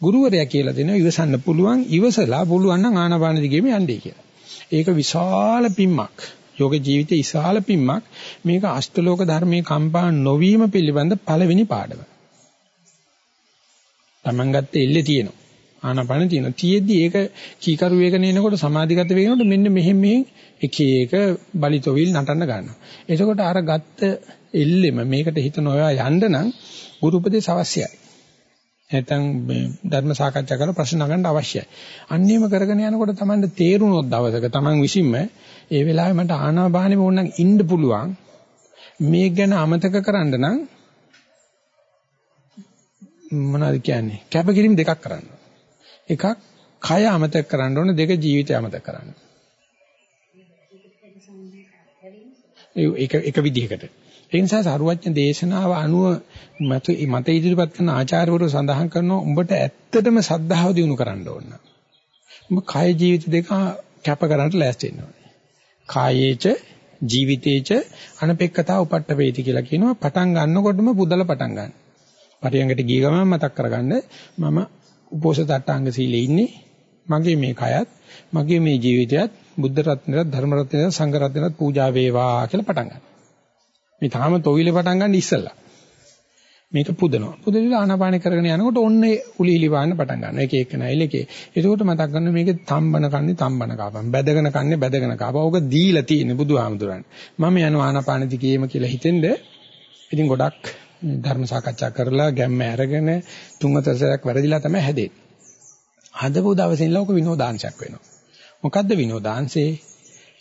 ගුරුවරයා කියලා දෙනවා ඉවසන්න පුළුවන් ඉවසලා පුළුවන් නම් ආනාපාන දිගේම යන්නේ කියලා. ඒක විශාල පිම්මක්. යෝග ජීවිතයේ විශාල පිම්මක්. මේක අෂ්ටලෝක ධර්මයේ කම්පා නොවීම පිළිබඳ පළවෙනි පාඩම. Taman ගත්තේ එල්ලේ තියෙනවා. ආනාපාන තියෙනවා. තියෙද්දි ඒක කීකරු වේගන එනකොට සමාධිගත වෙනකොට මෙන්න මෙහෙම මෙහෙන් එක එක බලිතොවිල් නටන්න ගන්නවා. එතකොට අර ගත්ත එල්ලෙම මේකට හිත නොයා යන්න නම් ගුරු උපදේශ අවශ්‍යයි. නැත්නම් ධර්ම සාකච්ඡා කරලා ප්‍රශ්න නගන්න අවශ්‍යයි. අන්නේම කරගෙන යනකොට Tamanට තේරුණොත් දවසක Taman විසින්ම ඒ වෙලාවේ මට ආනාපානෙම ඕනනම් ඉන්න පුළුවන්. මේක ගැන අමතක කරන්න නම් මොනවද කියන්නේ? කැපකිරීම දෙකක් කරන්න. එකක් කය අමතක කරන්න ඕන දෙක ජීවිතය අමතක කරන්න. ඒක එක විදිහකට. ඒ නිසා සරුවච්ච දේශනාව අනුව මත මත ඉදිරිපත් කරන ආචාර්යවරු සඳහන් කරනවා උඹට ඇත්තටම සද්ධාව දිනු කරන්න ඕන. උඹ කාය ජීවිත දෙක කැප කරන්නට ලෑස්ති වෙන්න ඕනේ. කායේච ජීවිතේච අනපෙක්කතා උපට්ඨ වේති කියලා කියනවා පටන් ගන්නකොටම පුදල පටන් ගන්න. පරියංගට ගිය ගමන් මතක් කරගන්න මම උපෝසත අටාංග සීලේ ඉන්නේ මගේ මේ කයත් මගේ මේ ජීවිතයත් බුද්ධ රත්නයත් ධර්ම රත්නයත් සංඝ රත්නයත් පූජා වේවා කියලා පටන් ගන්න. මේ තාම තොවිලේ පටන් ගන්න ඉස්සෙල්ලා. මේක පුදනවා. පුදවිලා ආනාපාන කරගෙන යනකොට ඔන්නේ උලිලි වාන්න පටන් ගන්නවා. එක එක නයිල එකේ. ඒකෝට මතක් ගන්න මේකේ තම්බන කන්නේ තම්බන කාපම්. බැදගෙන කන්නේ බැදගෙන කාපම්. ඕක දීලා තියෙන බුදුහාමුදුරන්. මම යනවා ආනාපාන දිගේම කියලා හිතෙන්ද ඉතින් ගොඩක් ධර්ම සාකච්ඡා කරලා ගැම්ම අරගෙන තුන් හතරක් වැරදිලා තමයි හැදෙන්නේ. හදපු දවසේ ඉඳලා ඔක විනෝදාංශයක් වෙනවා. මොකද්ද විනෝදාංශේ?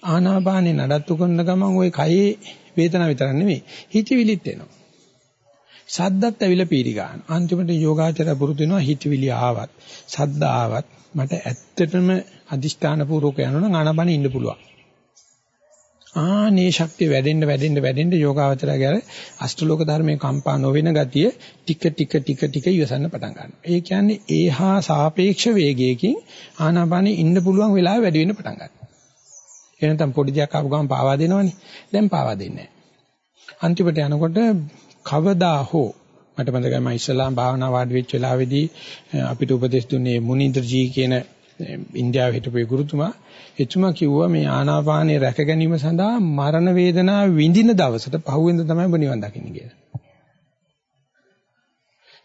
ආනාපානේ නඩත්තු කරන ගමන් ওই කයේ වේදනාව විතරක් නෙමෙයි හිතවිලිත් එනවා. සද්දත් ඇවිල්ලා පීරි ගන්න. අන්තිමට යෝගාචර පුරුදු වෙනවා හිතවිලි ආවත් සද්ද ආවත් මට ඇත්තටම අදිෂ්ඨාන පූර්වක යනවනම් ආනාපානෙ ඉන්න පුළුවන්. ආනේ ශක්තිය වැඩෙන්න වැඩෙන්න වැඩෙන්න යෝගාවචරය ගැර අෂ්ටලෝක ධර්මයේ කම්පා නොවෙන ගතිය ටික ටික ටික ටික ඉවසන්න පටන් ගන්නවා. ඒ කියන්නේ ඒහා සාපේක්ෂ වේගයකින් ආනාපානෙ ඉන්න පුළුවන් වෙලාව වැඩි වෙන්න පටන් ගන්නවා. ඒ නැත්නම් පොඩි දෙයක් ආපු ගමන් පාවා දෙනවනේ. දැන් පාවා දෙන්නේ නැහැ. අන්තිමට යනකොට කවදා හෝ මට මතකයි මම ඉස්ලාම් භාවනා වාඩි වෙච්ච වෙලාවේදී අපිට උපදෙස් දුන්නේ මුනින්ද්‍රජී කියන ඉන්දියාවේ හිටපු ගුරුතුමා එතුමා කිව්වා මේ ආනාපානය රැක ගැනීම සඳහා මරණ වේදනාව විඳින දවසට පහුවෙන්ද තමයි ඔබ නිවන් දකින්නේ කියලා.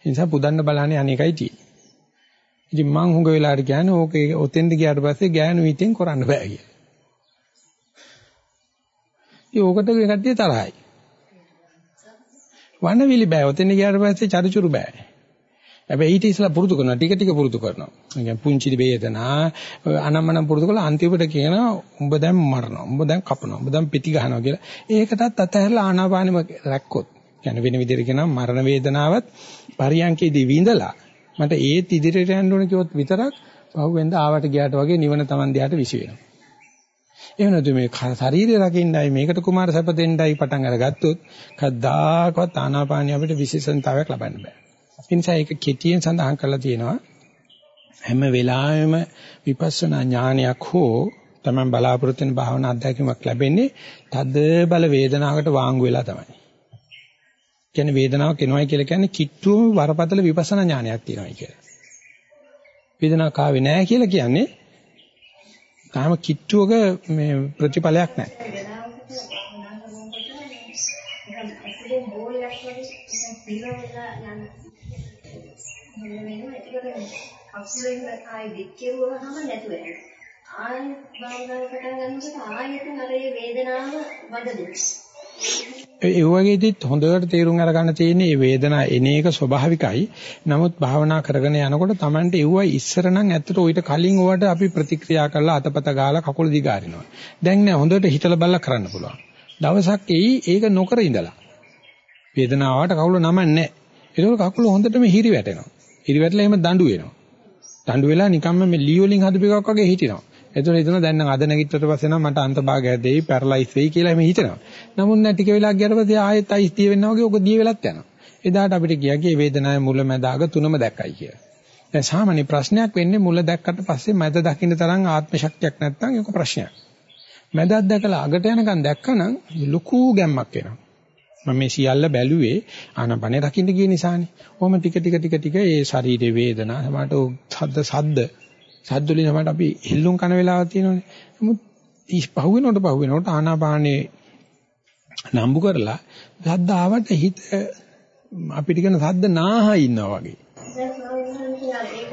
ඒ නිසා පුදන්න බලන්නේ අනේකයි තියෙන්නේ. ඉතින් මං හුඟ වෙලාවට කියන්නේ ඕකේ ඔතෙන්ද ගියාට පස්සේ ගෑනු හිතෙන් කරන්න බෑ කියලා. ඒ ඕකට කට්ටිය තරහයි. වනවිලි බෑ. ඔතෙන් ගියාට පස්සේ චරිචුරු බෑ. හැබැයි ඊට ඉස්සලා පුරුදු කරනවා ටික ටික පුරුදු කරනවා. ඒ කියන්නේ පුංචි වේදනා අනම්මනම් පුරුදු කළා අන්තිමට කියනවා උඹ දැන් මරනවා. උඹ දැන් කපනවා. උඹ දැන් පිටි ගහනවා කියලා. ඒකටත් අතහැරලා ආනාපානෙම රැක්කොත්. කියන්නේ වෙන විදිහට කියනවා මරණ වේදනාවත් පරියන්කේදී විඳලා මට ඒත් ඉදිරියට යන්න ඕන කිව්වොත් විතරක් පහුවෙන්ද ආවට ගියාට වගේ නිවන Taman දිහාට විසි වෙනවා. එහෙම නැතු මේ ශරීරය රකින්නයි මේකට කුමාර සැප දෙන්නයි පටන් අරගත්තොත් කද්දාකවත් ආනාපානිය අපිට විශේෂණතාවයක් ලබන්න බෑ. ඒ නිසා ඒක කෙටියෙන් සඳහන් කරලා තියෙනවා. හැම වෙලාවෙම විපස්සනා ඥානයක් හෝ තමයි බලාපොරොත්තු වෙන භාවනා අධ්‍යක්ෂකමක් ලැබෙන්නේ තද බල වේදනාවකට වාංගු වෙලා තමයි. කියන්නේ වේදනාවක් එනවයි කියලා කියන්නේ කිට්ටුවම වරපතල විපස්සනා ඥානයක් තියෙනවායි කියලා. වේදනාවක් ආවේ නැහැ කියලා කියන්නේ තාම කිට්ටුවක මේ ප්‍රතිඵලයක් නැහැ. දින වෙලා යන මෙන්න වෙනවා ඒකට කකුලෙන් ආයෙ දික් කෙරුවහම නැතුව යනවා. ආයෙත් භාවනාව පටන් ගන්නකොට ආයෙත් අර ඒ වේදනාව වදදුනවා. ඒ වගේදීත් හොඳට තේරුම් අරගන්න තියෙන්නේ මේ වේදනාව එන එක ස්වභාවිකයි. නමුත් භාවනා කරගෙන යනකොට Tamante එව්වයි ඉස්සර නම් ඇත්තට ඊට කලින් ඕවට අපි ප්‍රතික්‍රියා කරලා අතපත ගාලා කකුල දිගාරිනවා. දැන් නෑ හොඳට හිතලා බලලා කරන්න පුළුවන්. දවසක් එයි ඒක නොකර ඉඳලා. වේදනාවට කකුල නමන්නේ නෑ. ඒක කකුල හොඳටම හිරි වැටෙනවා. හිරි වැටලා එහෙම දඬු වෙනවා. දඬු වෙලා නිකම්ම මේ ලී වලින් හදපු එකක් වගේ හිටිනවා. එතකොට හිතනවා දැන් නම් අද නැගිට්ටට පස්සේ නම් මට අන්තභාගය දෙයි පැරලයිස් වෙයි කියලා එමේ හිතනවා. නමුත් නෑ ටික වෙලාවක් ගියට පස්සේ ආයෙත් අයිස් දිය වෙනවා වගේ ඔක දිය වෙලත් යනවා. එදාට අපිට කියාගේ වේදනාවේ මුල මැදාග තුනම දැක්කයි කියලා. දැන් සාමාන්‍ය ප්‍රශ්නයක් වෙන්නේ මුල දැක්කට පස්සේ මැද දකින්න තරම් ආත්ම ශක්තියක් නැත්නම් ඒක ප්‍රශ්නයක්. මැදක් දැකලා අගට යනකම් දැක්කනම් ලুকু ගැම්මක් එනවා. මම මේ සියල්ල බැලුවේ ආනපනේ රකින්න ගිය නිසානේ. කොහොම ටික ටික ටික ටික ඒ ශරීරේ වේදනා සමහරට සද්ද සද්ද සද්ද වලින් සමහරට අපි හිල්ලුම් කන වෙලාවක් තියෙනවනේ. නමුත් ඊස් පහුවෙනකොට පහුවෙනකොට ආනාපානේ නම්බු කරලා සද්ද ආවට හිත අපිට කියන සද්ද නාහා ඉන්නවා වගේ. දැන් ස්වාමීන් වහන්සේ ඒක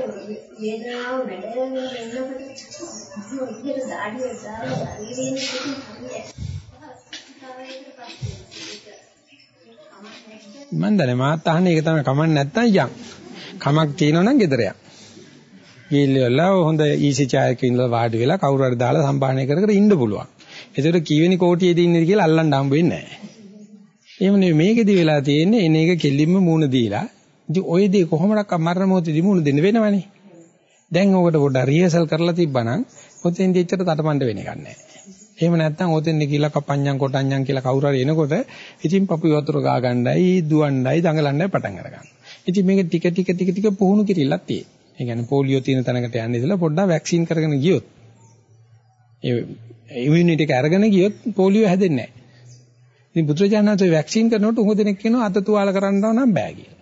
වේදනාව වැඩගෙන ඉන්නකොට ඉතින් දාඩිය දාලා ශරීරයෙන් මන් දන්නේ මාත් අහන්නේ ඒක තමයි කමක් නැත්තම් යන්. කමක් තියෙනවනම් ගෙදර යන්. ගිහිල්ලා හොඳ ඊසි චායක ඉඳලා වාඩි වෙලා කවුරු හරි දාලා සම්භාහණය කර කර ඉන්න පුළුවන්. ඒතකොට කීවෙනි කෝටියේදී ඉන්නේ කියලා අල්ලන්න හම්බ වෙන්නේ නැහැ. එහෙම නෙවෙයි මේකෙදි වෙලා තියෙන්නේ එන එක කෙලින්ම මූණ දීලා. ඉතින් ওই දේ කොහොමඩක් මරණ මොහොතේදී මූණ දෙන්න වෙනවනේ. දැන් ඔකට පොඩ්ඩක් රිහර්සල් කරලා තිබ්බනම් ඔතෙන්දී එච්චර තටමඬ වෙන එකක් නැහැ. එහෙම නැත්නම් ඔතෙන්ද කියලා කපඤ්ඤම් කොටඤ්ඤම් කියලා කවුරු හරි එනකොට ඉතින් පපු වතුර ගා ගන්නයි දුවන්නයි දඟලන්නයි පටන් අරගන්නවා. ඉතින් මේක ටික ටික ටික ටික පුහුණු කිරිල්ලක් තියෙනවා. ඒ කියන්නේ පොලියෝ තියෙන තැනකට යන්න ඉතලා පොඩ්ඩක් වැක්සින් කරගෙන ගියොත් ඒ ඉමුනිටි එක අරගෙන ගියොත් පොලියෝ හැදෙන්නේ නැහැ. ඉතින් බුදුරජාණන්සේ වැක්සින් කරනකොට උඟ දෙනෙක් කියනවා අත තුවාල කරන්න නම් බෑ කියලා.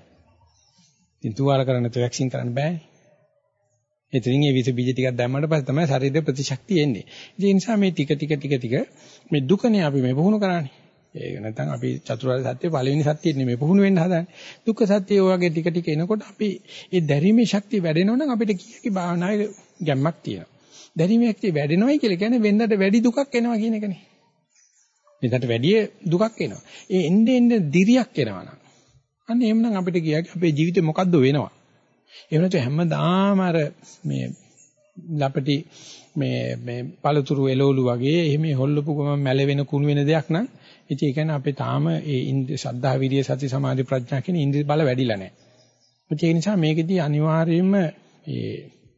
ඉතින් තුවාල කරන්න නැත්නම් වැක්සින් කරන්න බෑනේ. එතනින් ඒ විස බීජ ටිකක් දැම්මට පස්සේ තමයි ශරීරයේ ප්‍රතිශක්තිය එන්නේ. ඒ නිසා මේ ටික ටික ටික ටික මේ දුකනේ අපි මේ පුහුණු කරන්නේ. ඒක නැත්නම් අපි චතුරාර්ය සත්‍ය පළවෙනි සත්‍යෙ නෙමෙයි පුහුණු වෙන්න හදන්නේ. දුක්ඛ සත්‍ය ඔයගේ ටික ටික එනකොට අපි ඒ දැරීමේ ශක්තිය වැඩෙනවා නම් අපිට කීකී භාවනාවේ ගැම්මක් තියෙනවා. දැරීමේ ශක්තිය වැඩෙනවයි කියලා කියන්නේ වෙනදට වැඩි දුකක් එනවා කියන එකනේ. වෙනදට වැඩි දුකක් එනවා. ඒ එන්නේ එන්නේ දිරියක් එනවා නම්. අන්න එහෙමනම් අපිට කියාගේ අපේ ජීවිතේ මොකද්ද වෙනවා? එහෙම නැත්නම් හැමදාම අර මේ ලපටි මේ මේ පළතුරු එළවලු වගේ එහෙම හොල්ලපු ගමන් මැලෙවෙන කුණු වෙන දෙයක් නම් ඉතින් ඒ කියන්නේ අපේ තාම ඒ ඉන්ද්‍ර ශ්‍රද්ධා විරිය සති සමාධි ප්‍රඥා කියන ඉන්ද්‍රිය බල වැඩිලා නැහැ. ඒ නිසා මේකෙදී අනිවාර්යයෙන්ම ඒ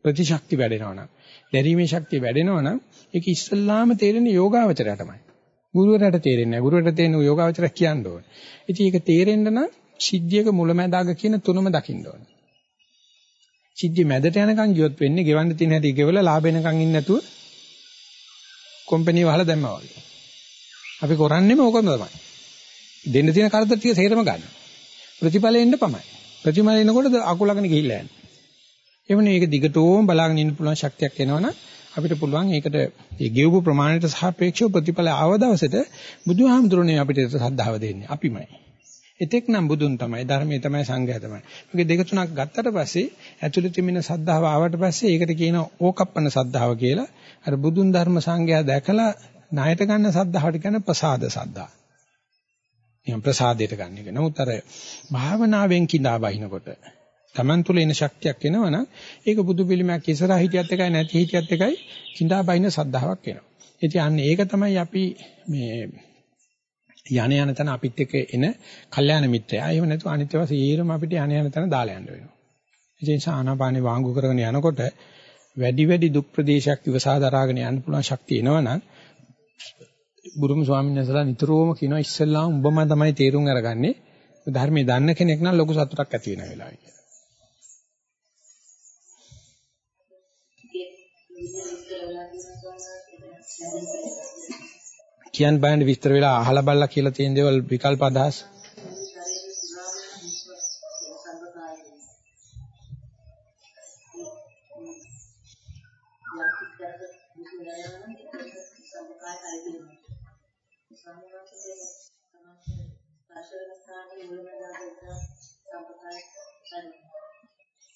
ප්‍රතිශක්ති වැඩෙනවා නම් දැරීමේ ශක්තිය වැඩෙනවා නම් ඒක ඉස්සල්ලාම තේරෙන්නේ යෝගාවචරයටමයි. ගුරුවරයාට තේරෙන්නේ නැහැ. ගුරුවරට තේරෙන යෝගාවචරය කියන්න ඕනේ. ඉතින් ඒක තේරෙන්න නම් සිද්ධියක මුලැමැදාග කියන තුනම දකින්න ඕනේ. සිද්ධිය මැදට යනකම් ගියොත් වෙන්නේ ගෙවන්න තියෙන හැටි ගෙවලා ලාභ වෙනකම් ඉන්නේ නැතුව කම්පැනි වහලා දැම්මා වගේ. අපි කරන්නේම ඕකම තමයි. දෙන්න තියෙන කරදර ටික සේරම ගන්න. ප්‍රතිඵලෙ එන්න පමයි. ප්‍රතිඵලෙ එනකොට අකුලගෙන ගිහිල්ලා යන්නේ. එවනේ මේක දිගටම බලාගෙන ඉන්න පුළුවන් ශක්තියක් එනවනම් අපිට පුළුවන් ඒකට මේ ගෙවපු ප්‍රමාණයට සාපේක්ෂව ප්‍රතිඵල ආව දවසට බුදුහාමුදුරනේ අපිට සද්ධාව දෙන්නේ අපිමයි. එතෙක් නම් බුදුන් තමයි ධර්මයේ තමයි සංඝයා තමයි. මේක දෙක තුනක් ගත්තට පස්සේ ඇතුළත තිබෙන සද්ධාව ආවට පස්සේ ඒකට කියනවා ඕකප්පන සද්ධාව කියලා. අර බුදුන් ධර්ම සංඝයා දැකලා ණයට ගන්න සද්ධාවට කියන්නේ ප්‍රසාද සද්ධා. නිකන් ප්‍රසාදයට ගන්න එක. නමුත් අර භාවනාවෙන් කිඳා බහිනකොට Taman තුල එන ශක්තියක් එනවනම් ඒක බුදු පිළිමයක් ඉස්සරහා හිටියත් එකයි නැති හිටියත් එකයි කිඳා බහින සද්ධාාවක් එනවා. ඉතින් අන්න ඒක තමයි අපි මේ යණ යන තැන අපිත් එක්ක එන කල්යාණ මිත්‍රයා. එහෙම නැතු අනිත්‍ය වශයෙන්ම අපිට යණ යන තැන දාලා යන්න වෙනවා. ඒ නිසා ආනාපානේ වාංගු කරගෙන යනකොට වැඩි වැඩි දුක් ප්‍රදේශයක් ඉවසා දරාගෙන යන්න පුළුවන් ශක්තිය එනවනම් බුදුම ස්වාමීන් වහන්සේලා නිතරම කියනවා ඉස්සෙල්ලා උඹම තමයි තේරුම් අරගන්නේ ධර්මයේ දන්න කෙනෙක් නම් ලොකු සතුටක් ඇති වෙන වෙලාවයි කියලා. කියන්න බෑනේ විස්තර වෙලා අහලා බලලා කියලා තියෙන දේවල් විකල්ප අදහස්. ස්වාමීන් වහන්සේ තමයි ස්පර්ශ වෙන ස්ථානයේ මුලමඳාක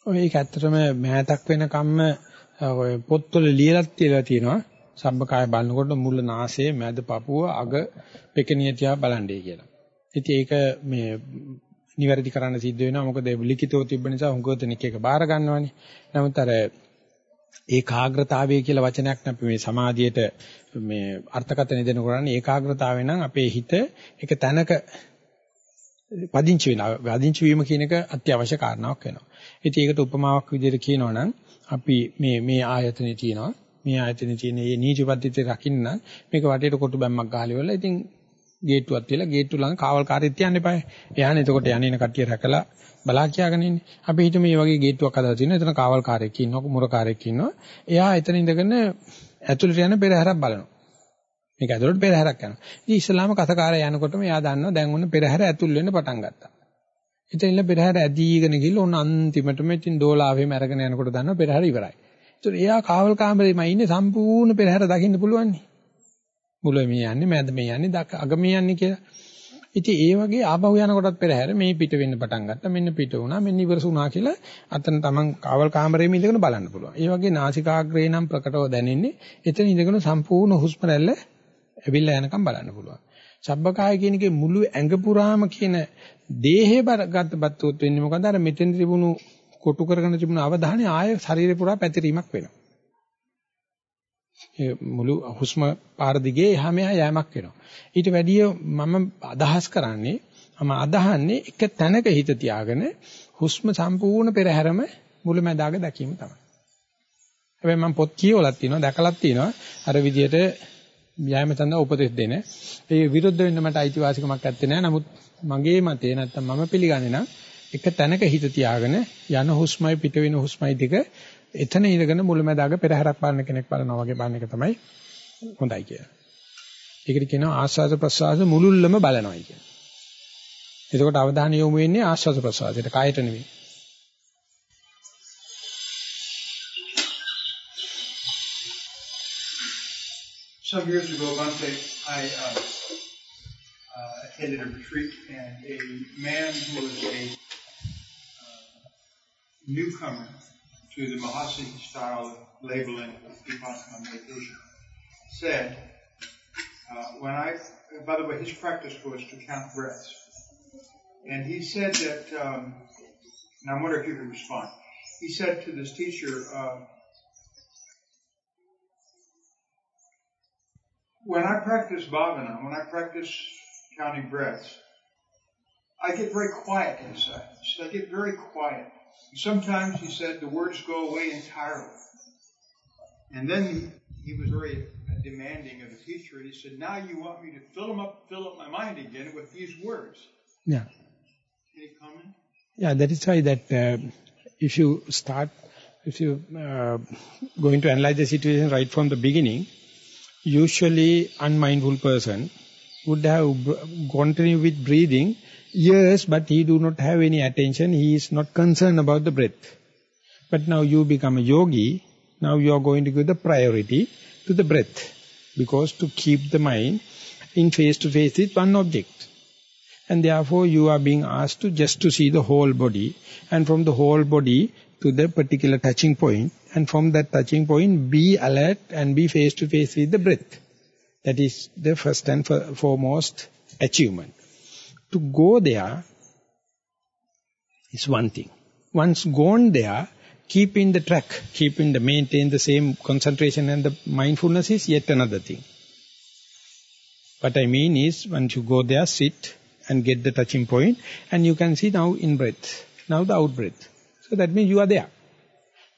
ඔය ඒක ඇත්තටම මෑතක් වෙනකම්ම ඔය පොත්වල ලියලා තියලා තියෙනවා සම්බකාය බලනකොට මුල නාසය මැද පපුව අග පෙකණිය තියා බලන්නේ කියලා. ඉතින් ඒක මේ නිවැරදි කරන්න සිද්ධ වෙනවා මොකද ලිඛිතව තිබ්බ නිසා හුඟවතනික් එක බාර ගන්නවනේ. නමුත් අර ඒකාග්‍රතාවය කියලා වචනයක් නැපි මේ සමාධියට මේ අර්ථකථන දෙන කරන්නේ ඒකාග්‍රතාවය නම් අපේ හිත එක තැනක පදිංචි වෙනවා. පදිංචි වීම කියන එක අත්‍යවශ්‍ය කාරණාවක් වෙනවා. ඉතින් ඒකට උපමාවක් විදිහට කියනවා නම් අපි මේ මේ ආයතනේ තියෙනවා. මේ ආයතනේ තියෙන මේ නීති පද්ධතිය රකින්න මේක වටේට කොටු බැම්මක් ගහලා ඉවරලා ඉතින් ගේට්ටුවක් තියලා ගේට්ටු ළඟ කාවල්කාරයෙක් තියන්න එපා. එයානේ එතකොට යන්නේ ඉන කට්ටිය රැකලා බලා කියාගෙන ඉන්නේ. අපි හිතමු මේ වගේ ගේට්ටුවක් හදලා තියෙනවා. එතන කාවල්කාරයෙක් ඉන්නවා, මුරකාරයෙක් ඉන්නවා. එයා එතන ඉඳගෙන ඇතුළට යන පෙරහැරක් බලනවා. මේක ඇතුළට පෙරහැරක් යනවා. ඉතින් ඉස්ලාම කතකාරය යනකොටම එයා දන්නවා දැන් ඔන්න පෙරහැර ඇතුල් වෙන්න පටන් ගත්තා. ඉතින් ඉන්න පෙරහැර ඇදීගෙන ගිහලා ඔන්න අන්තිමටම ඉතින් දෝලාවෙම අරගෙන යනකොට දන්නවා පෙරහැර ඉවරයි. ඒතකොට එයා කාවල් කාමරේම ඉන්නේ සම්පූර්ණ පෙරහැර දකින්න පුළුවන් නේ. මුල මේ යන්නේ මැද මේ යන්නේ අග මේ යන්නේ කියලා. ඉතින් ඒ වගේ ආපහු යනකොටත් පෙරහැර මේ පිට වෙන්න පටන් ගත්තා. මෙන්න පිට වුණා, මෙන්න ඉවරස වුණා කියලා අතන තමන් කාවල් කාමරේම ඉඳගෙන බලන්න පුළුවන්. ඒ වගේ නාසිකාග්‍රේ නම් ප්‍රකටව දැනෙන්නේ එතන ඉඳගෙන සම්පූර්ණ හුස්ම රැල්ල ඇවිල්ලා යනකම් බලන්න පුළුවන්. සබ්බකාය කියන එකේ මුළු ඇඟ පුරාම කියන දේහේ බරගත්පත් වෙන්නේ මොකද? අර මෙතෙන් තිබුණු කොටු කරගෙන තිබුණු අවධානය ආය ශරීරේ පුරා පැතිරීමක් වෙනවා. ඒ මුළු හුස්ම පාර දිගේ එහා මෙහා යෑමක් වෙනවා. ඊට වැඩිය මම අදහස් කරන්නේ මම අදහන්නේ එක තැනක හිත තියාගෙන හුස්ම සම්පූර්ණ පෙරහැරම මුලැමැදාග දැකීම තමයි. හැබැයි මම පොත් කියවලත් තියෙනවා දැකලත් තියෙනවා අර විදියට ව්‍යායාම සඳහා උපදෙස් දෙන. ඒ විරුද්ධ වෙන්න මට අයිතිවාසිකමක් නැත්තේ නෑ. නමුත් මගේ මතේ නැත්තම් මම පිළිගන්නේ නම් එක තැනක හිත තියාගෙන යන හුස්මයි පිට වෙන හුස්මයි දෙක එතන ඉඳගෙන මුලැමැදාග පෙරහැරක් බලන කෙනෙක් බලනවා වගේ බලන එක තමයි හොඳයි කියලා. ඒකට කියනවා ආස්වාද ප්‍රසආස මුලුල්ලම බලනවායි කියලා. එතකොට අවධානය යොමු වෙන්නේ ආස්වාද ප්‍රසආසයට කායට නෙවෙයි. Some years ago, Bante, I uh, uh, attended a retreat, and a man who was a uh, newcomer to the Mahasi style of labeling of Vipassana meditation said, uh, when I, by the way, his practice was to count breaths. And he said that, um, and I wonder if you could respond. He said to this teacher, uh, when I practice bhavana, when I practice counting breaths, I get very quiet inside. I get very quiet. Sometimes, he said, the words go away entirely. And then he, he was very demanding of the teacher, and he said, now you want me to fill them up, fill up my mind again with these words. Yeah. Any comment? Yeah, that is why that uh, if you start, if you uh, going to analyze the situation right from the beginning, usually unmindful person would have continued with breathing Yes, but he do not have any attention. He is not concerned about the breath. But now you become a yogi. Now you are going to give the priority to the breath. Because to keep the mind in face to face with one object. And therefore you are being asked to just to see the whole body. And from the whole body to the particular touching point. And from that touching point be alert and be face to face with the breath. That is the first and foremost achievement to go there is one thing. Once gone there, keeping the track, keeping the maintain the same concentration and the mindfulness is yet another thing. What I mean is, once you go there, sit and get the touching point, and you can see now in breath, now the out breath. So that means you are there.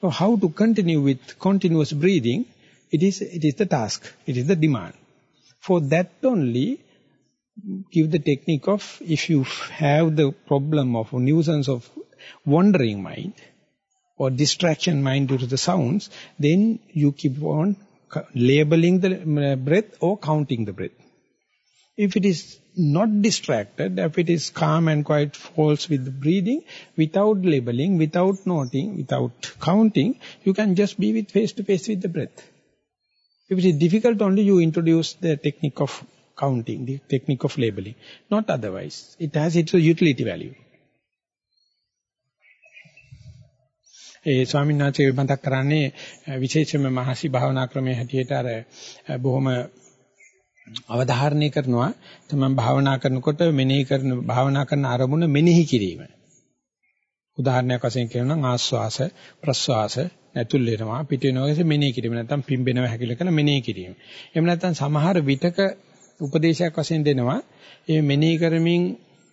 So how to continue with continuous breathing, it is, it is the task, it is the demand. For that only, give the technique of if you have the problem of nuisance of wandering mind or distraction mind due to the sounds, then you keep on labeling the uh, breath or counting the breath. If it is not distracted, if it is calm and quite falls with the breathing, without labeling, without noting, without counting, you can just be with face to face with the breath. If it is difficult only, you introduce the technique of counting, the technique of labeling. Not otherwise. It has its utility value. ඒ ස්වාමීන් වහන්සේ මතක් කරන්නේ විශේෂයෙන්ම මහසි භාවනා ක්‍රමයේ හැටියට අර බොහොම අවධාරණය කරනවා තමයි භාවනා කරනකොට මෙනෙහි කරන භාවනා කරන අරමුණ මෙනෙහි කිරීම. උදාහරණයක් වශයෙන් කියනවා නම් ආස්වාස ප්‍රස්වාස ඇතුල් වෙනවා පිට වෙනවා වගේ මෙනෙහි කිරීම නැත්නම් පිම්බෙනවා හැකිල කරන මෙනෙහි කිරීම. එහෙම නැත්නම් සමහර විටක උපදේශයක් වශයෙන් දෙනවා මේ මෙනෙහි කරමින්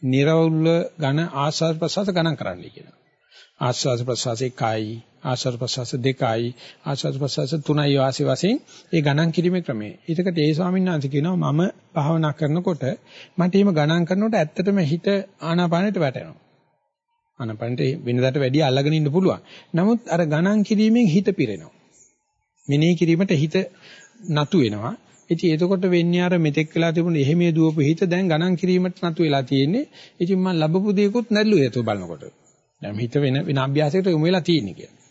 නිර්වුල්ව ඝන ආස්වාද ප්‍රස්වාස ගණන් කරන්නයි කියනවා. ආස්වාද ප්‍රස්වාස එකයි ආස්වාද ප්‍රස්වාස දෙකයි ආස්වාද ප්‍රස්වාස තුනයි වාසි වශයෙන් ඒ ගණන් කිරීමේ ක්‍රමය. ඊටකට ඒ ස්වාමීන් වහන්සේ කියනවා මම භාවනා කරනකොට මට එහෙම ගණන් කරනකොට ඇත්තටම හිත ආනාපානෙට වැටෙනවා. ආනාපානෙට වෙනදාට වැඩිය අල්ලගෙන ඉන්න පුළුවන්. නමුත් අර ගණන් කිරීමෙන් හිත පිරෙනවා. මෙනෙහි කිරීමට හිත නතු වෙනවා. ඉතින් එතකොට වෙන්නේ අර මෙතෙක් වෙලා තිබුණ එහෙමේ දුවපු හිත දැන් ගණන් කිරීමට නතු වෙලා තියෙන්නේ. ඉතින් මම ලැබපු දේකුත් නැල්ලුවේ ඒතෝ බලනකොට. දැන් හිත වෙන වෙන අභ්‍යාසයකට යොමු වෙලා තියෙන්නේ කියලා.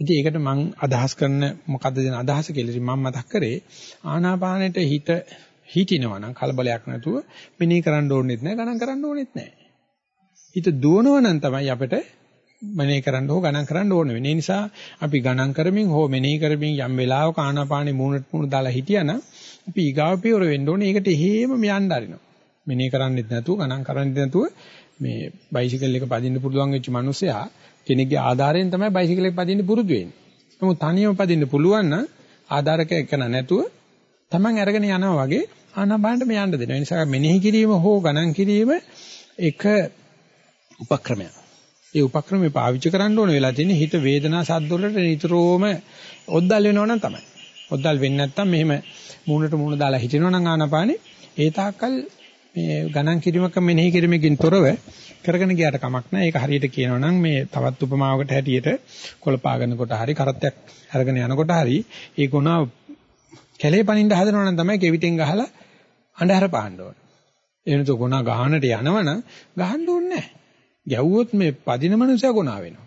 ඉතින් ඒකට මම අදහස් කරන මොකද්ද දෙන අදහස කියලා ඉතින් මම මතක් කරේ ආනාපානෙට හිත හිටිනවා නම් කලබලයක් නැතුව මෙනෙහි කරන්න ඕනෙත් නැහැ ගණන් කරන්න ඕනෙත් නැහැ. හිත දුවනවා නම් තමයි අපිට මෙනෙහි කරන්න හෝ ගණන් කරන්න ඕන වෙන්නේ. ඒ නිසා අපි ගණන් කරමින් හෝ මෙනෙහි කරමින් යම් වෙලාවක ආනාපානෙ මූණට මූණ දාලා හිටියනම් අපි ඊගාව පියවර වෙන්න ඕනේ. ඒකට හේම යන්න අරිනවා. මෙනෙහි කරන්නෙත් නැතුව ගණන් කරන්නෙත් නැතුව මේ බයිසිකල් එක පදින්න පුළුවන් වෙච්ච මිනිසයා කෙනෙක්ගේ ආධාරයෙන් තමයි බයිසිකල් එක පදින්න පුරුදු වෙන්නේ. නමුත් තනියම පදින්න පුළුවන් නම් ආධාරක එකන නැතුව Taman අරගෙන යනවා වගේ ආනාපානට මේ යන්න දෙනවා. ඒ නිසා මෙනෙහි කිරීම හෝ ගණන් කිරීම එක උපක්‍රමයක්. ඒ උපක්‍රමේ පාවිච්චි කරන්න ඕන වෙලා තියෙන්නේ හිත වේදනා සද්ද වලට නිතරම ඔද්දල් වෙනවනම් තමයි. ඔද්දල් වෙන්නේ නැත්නම් මෙහෙම මූණට මූණ දාලා හිටිනවනම් ආනාපානේ ඒ තාක්කල් මේ ගණන් කිරීමක මෙනෙහි කිරීමකින් තොරව කරගෙන ගියාට කමක් නැහැ. ඒක හරියට කියනවා නම් මේ තවත් උපමාවකට හැටියට කොළපාගනකොට හරි කරත්තයක් අරගෙන යනකොට හරි ඒ ගුණ කැලේ පනින්න හදනවා නම් තමයි කෙවිතෙන් ගහලා අඳුර පාන්න ඕන. එනතු ගුණ ගහනට යනවනම් ගහන්න ඕනේ නැහැ. ගැව්වොත් මේ පදින මනුස්සයා ගුණා වෙනවා.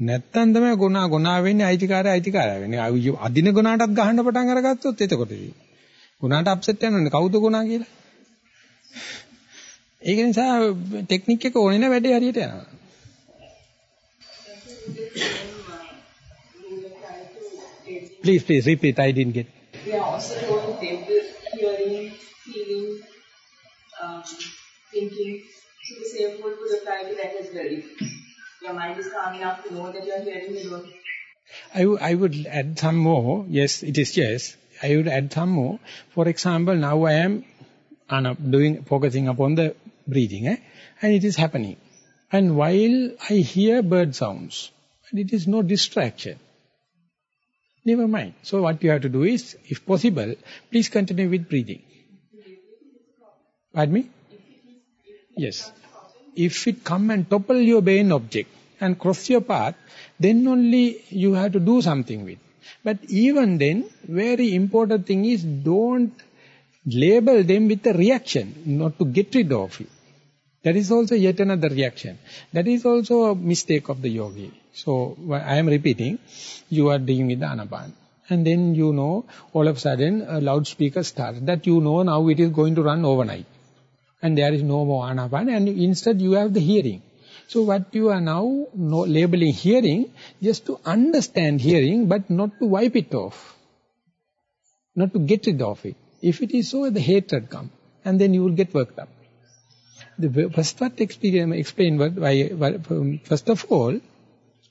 නැත්තම් තමයි ගුණා ගුණා වෙන්නේ අයිතිකාරය අයිතිකාරය වෙන්නේ. අදින ගුණාටත් ගහන්න පටන් අරගත්තොත් එතකොටදී. ගුණාට අප්සෙට් යනවනේ කවුද ගුණා කියලා. ඒක නිසා ටෙක්නික් එක ඕනේ නැහැ වැඩේ හරියට යනවා. Please, please repeat. I didn't get. We are also told to take the hearing, feeling, um, thinking. So the same word would apply to that as well. Your mind is calm enough to know that you are hearing, you don't. I, I would add some more. Yes, it is yes. I would add some more. For example, now I am doing focusing upon the breathing, eh? and it is happening. And while I hear bird sounds, and it is no distraction. Never mind. So what you have to do is, if possible, please continue with breathing. Pardon me? Yes. If it come and topple your brain object and cross your path, then only you have to do something with. But even then, very important thing is don't label them with a reaction, not to get rid of it. That is also yet another reaction. That is also a mistake of the yogi. So, I am repeating, you are dealing with the anapan. And then you know, all of a sudden, a loudspeaker starts. That you know now it is going to run overnight. And there is no more anapan. And instead you have the hearing. So what you are now no, labeling hearing, just to understand hearing, but not to wipe it off. Not to get rid of it. If it is so, the hatred come. And then you will get worked up. The first what explained, by, um, first of all,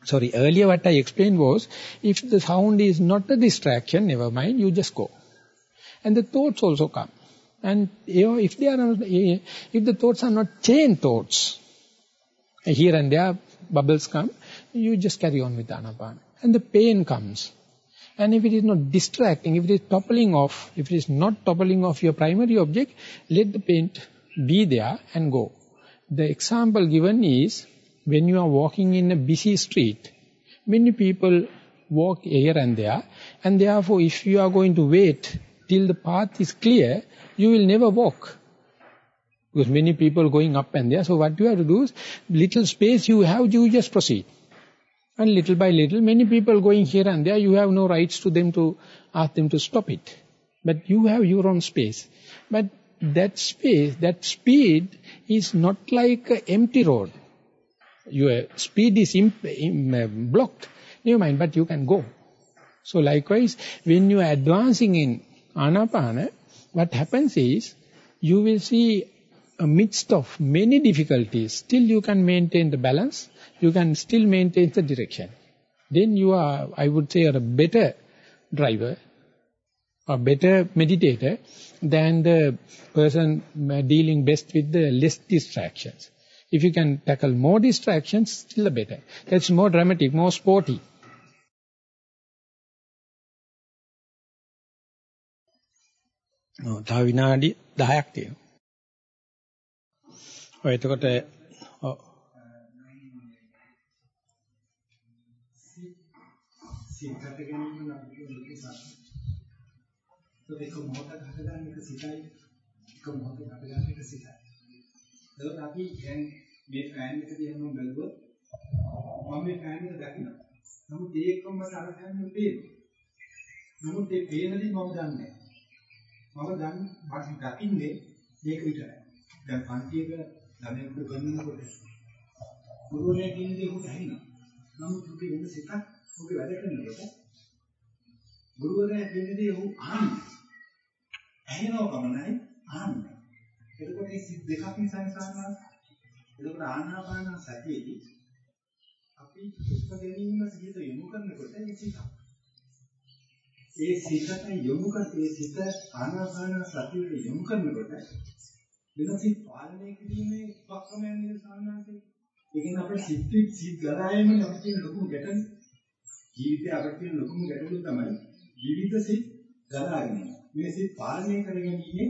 sorry, earlier what I explained was, if the sound is not a distraction, never mind, you just go. And the thoughts also come. And if they are if the thoughts are not chain thoughts, here and there bubbles come, you just carry on with anapana. And the pain comes. And if it is not distracting, if it is toppling off, if it is not toppling off your primary object, let the pain be there and go. The example given is, when you are walking in a busy street, many people walk here and there, and therefore if you are going to wait till the path is clear, you will never walk. Because many people going up and there, so what you have to do is, little space you have, you just proceed. And little by little, many people going here and there, you have no rights to them to ask them to stop it. But you have your own space. But that space, that speed is not like an empty road. your speed is uh, blocked. Never mind, but you can go. So likewise, when you are advancing in anapana, what happens is, you will see amidst of many difficulties, still you can maintain the balance, you can still maintain the direction. Then you are, I would say, a better driver, a better meditator than the person dealing best with the less distractions. If you can tackle more distractions, still better. That's more dramatic, more sporty. ඔව් තව විනාඩි 10ක් තියෙනවා. ඔය එතකොට ඔව් සිතට ගැනීම නම් ලෝකේ සත්‍ය. ඒක මොහොතක් හදගන්න එක සිතයි. එක මොහොතක් හදගන්න එක සිතයි. ඒකට අපි දැන් මේ ෆෑන් එක දිහා මම බැලුවොත් මම මේ ෆෑන් එක දකිනවා. නමුත් ඒකම මට අර ෆෑන් එක පේනවා. නමුත් ඒ පේන දේ මම දන්නේ නැහැ. මම දන්නේ මම දකින්නේ මේක විතරයි. දැන් පන්තියක ළමයෙකුට ගන්නකොට ගුරුවරයා කියන දේ උට ඇහෙනවා. නමුත් උගේ වෙන සිතක් උගේ වැඩ කරනකොට ගුරුවරයා කියන දේ උ අහන්නේ. ඇහෙනව පමණයි අහන්නේ. එතකොට මේ සිත් දෙකක් නිසා සාමාන්‍ය. එතකොට ආනාපාන සතියේදී අපි හුස්ම ගැනීම සිහිත යොමු කරනකොට මේ සිතක්. ඒ සිතට යොමු කර ඒ සිත ආනාපාන සතියට යොමු කරනකොට වෙන සිත් පාලනය කිරීමේ උපක්‍රමයන් නේද සාමාන්‍යයෙන්. ඒකෙන් අපේ සිත් සිත් ගලායම අපිට තියෙන ලොකුම ගැටන ජීවිතේ අපිට තියෙන ලොකුම ගැටලුව තමයි ජීවිත සිත් ගලාගෙන. මේ සිත් පාලනය කරගැනීමේ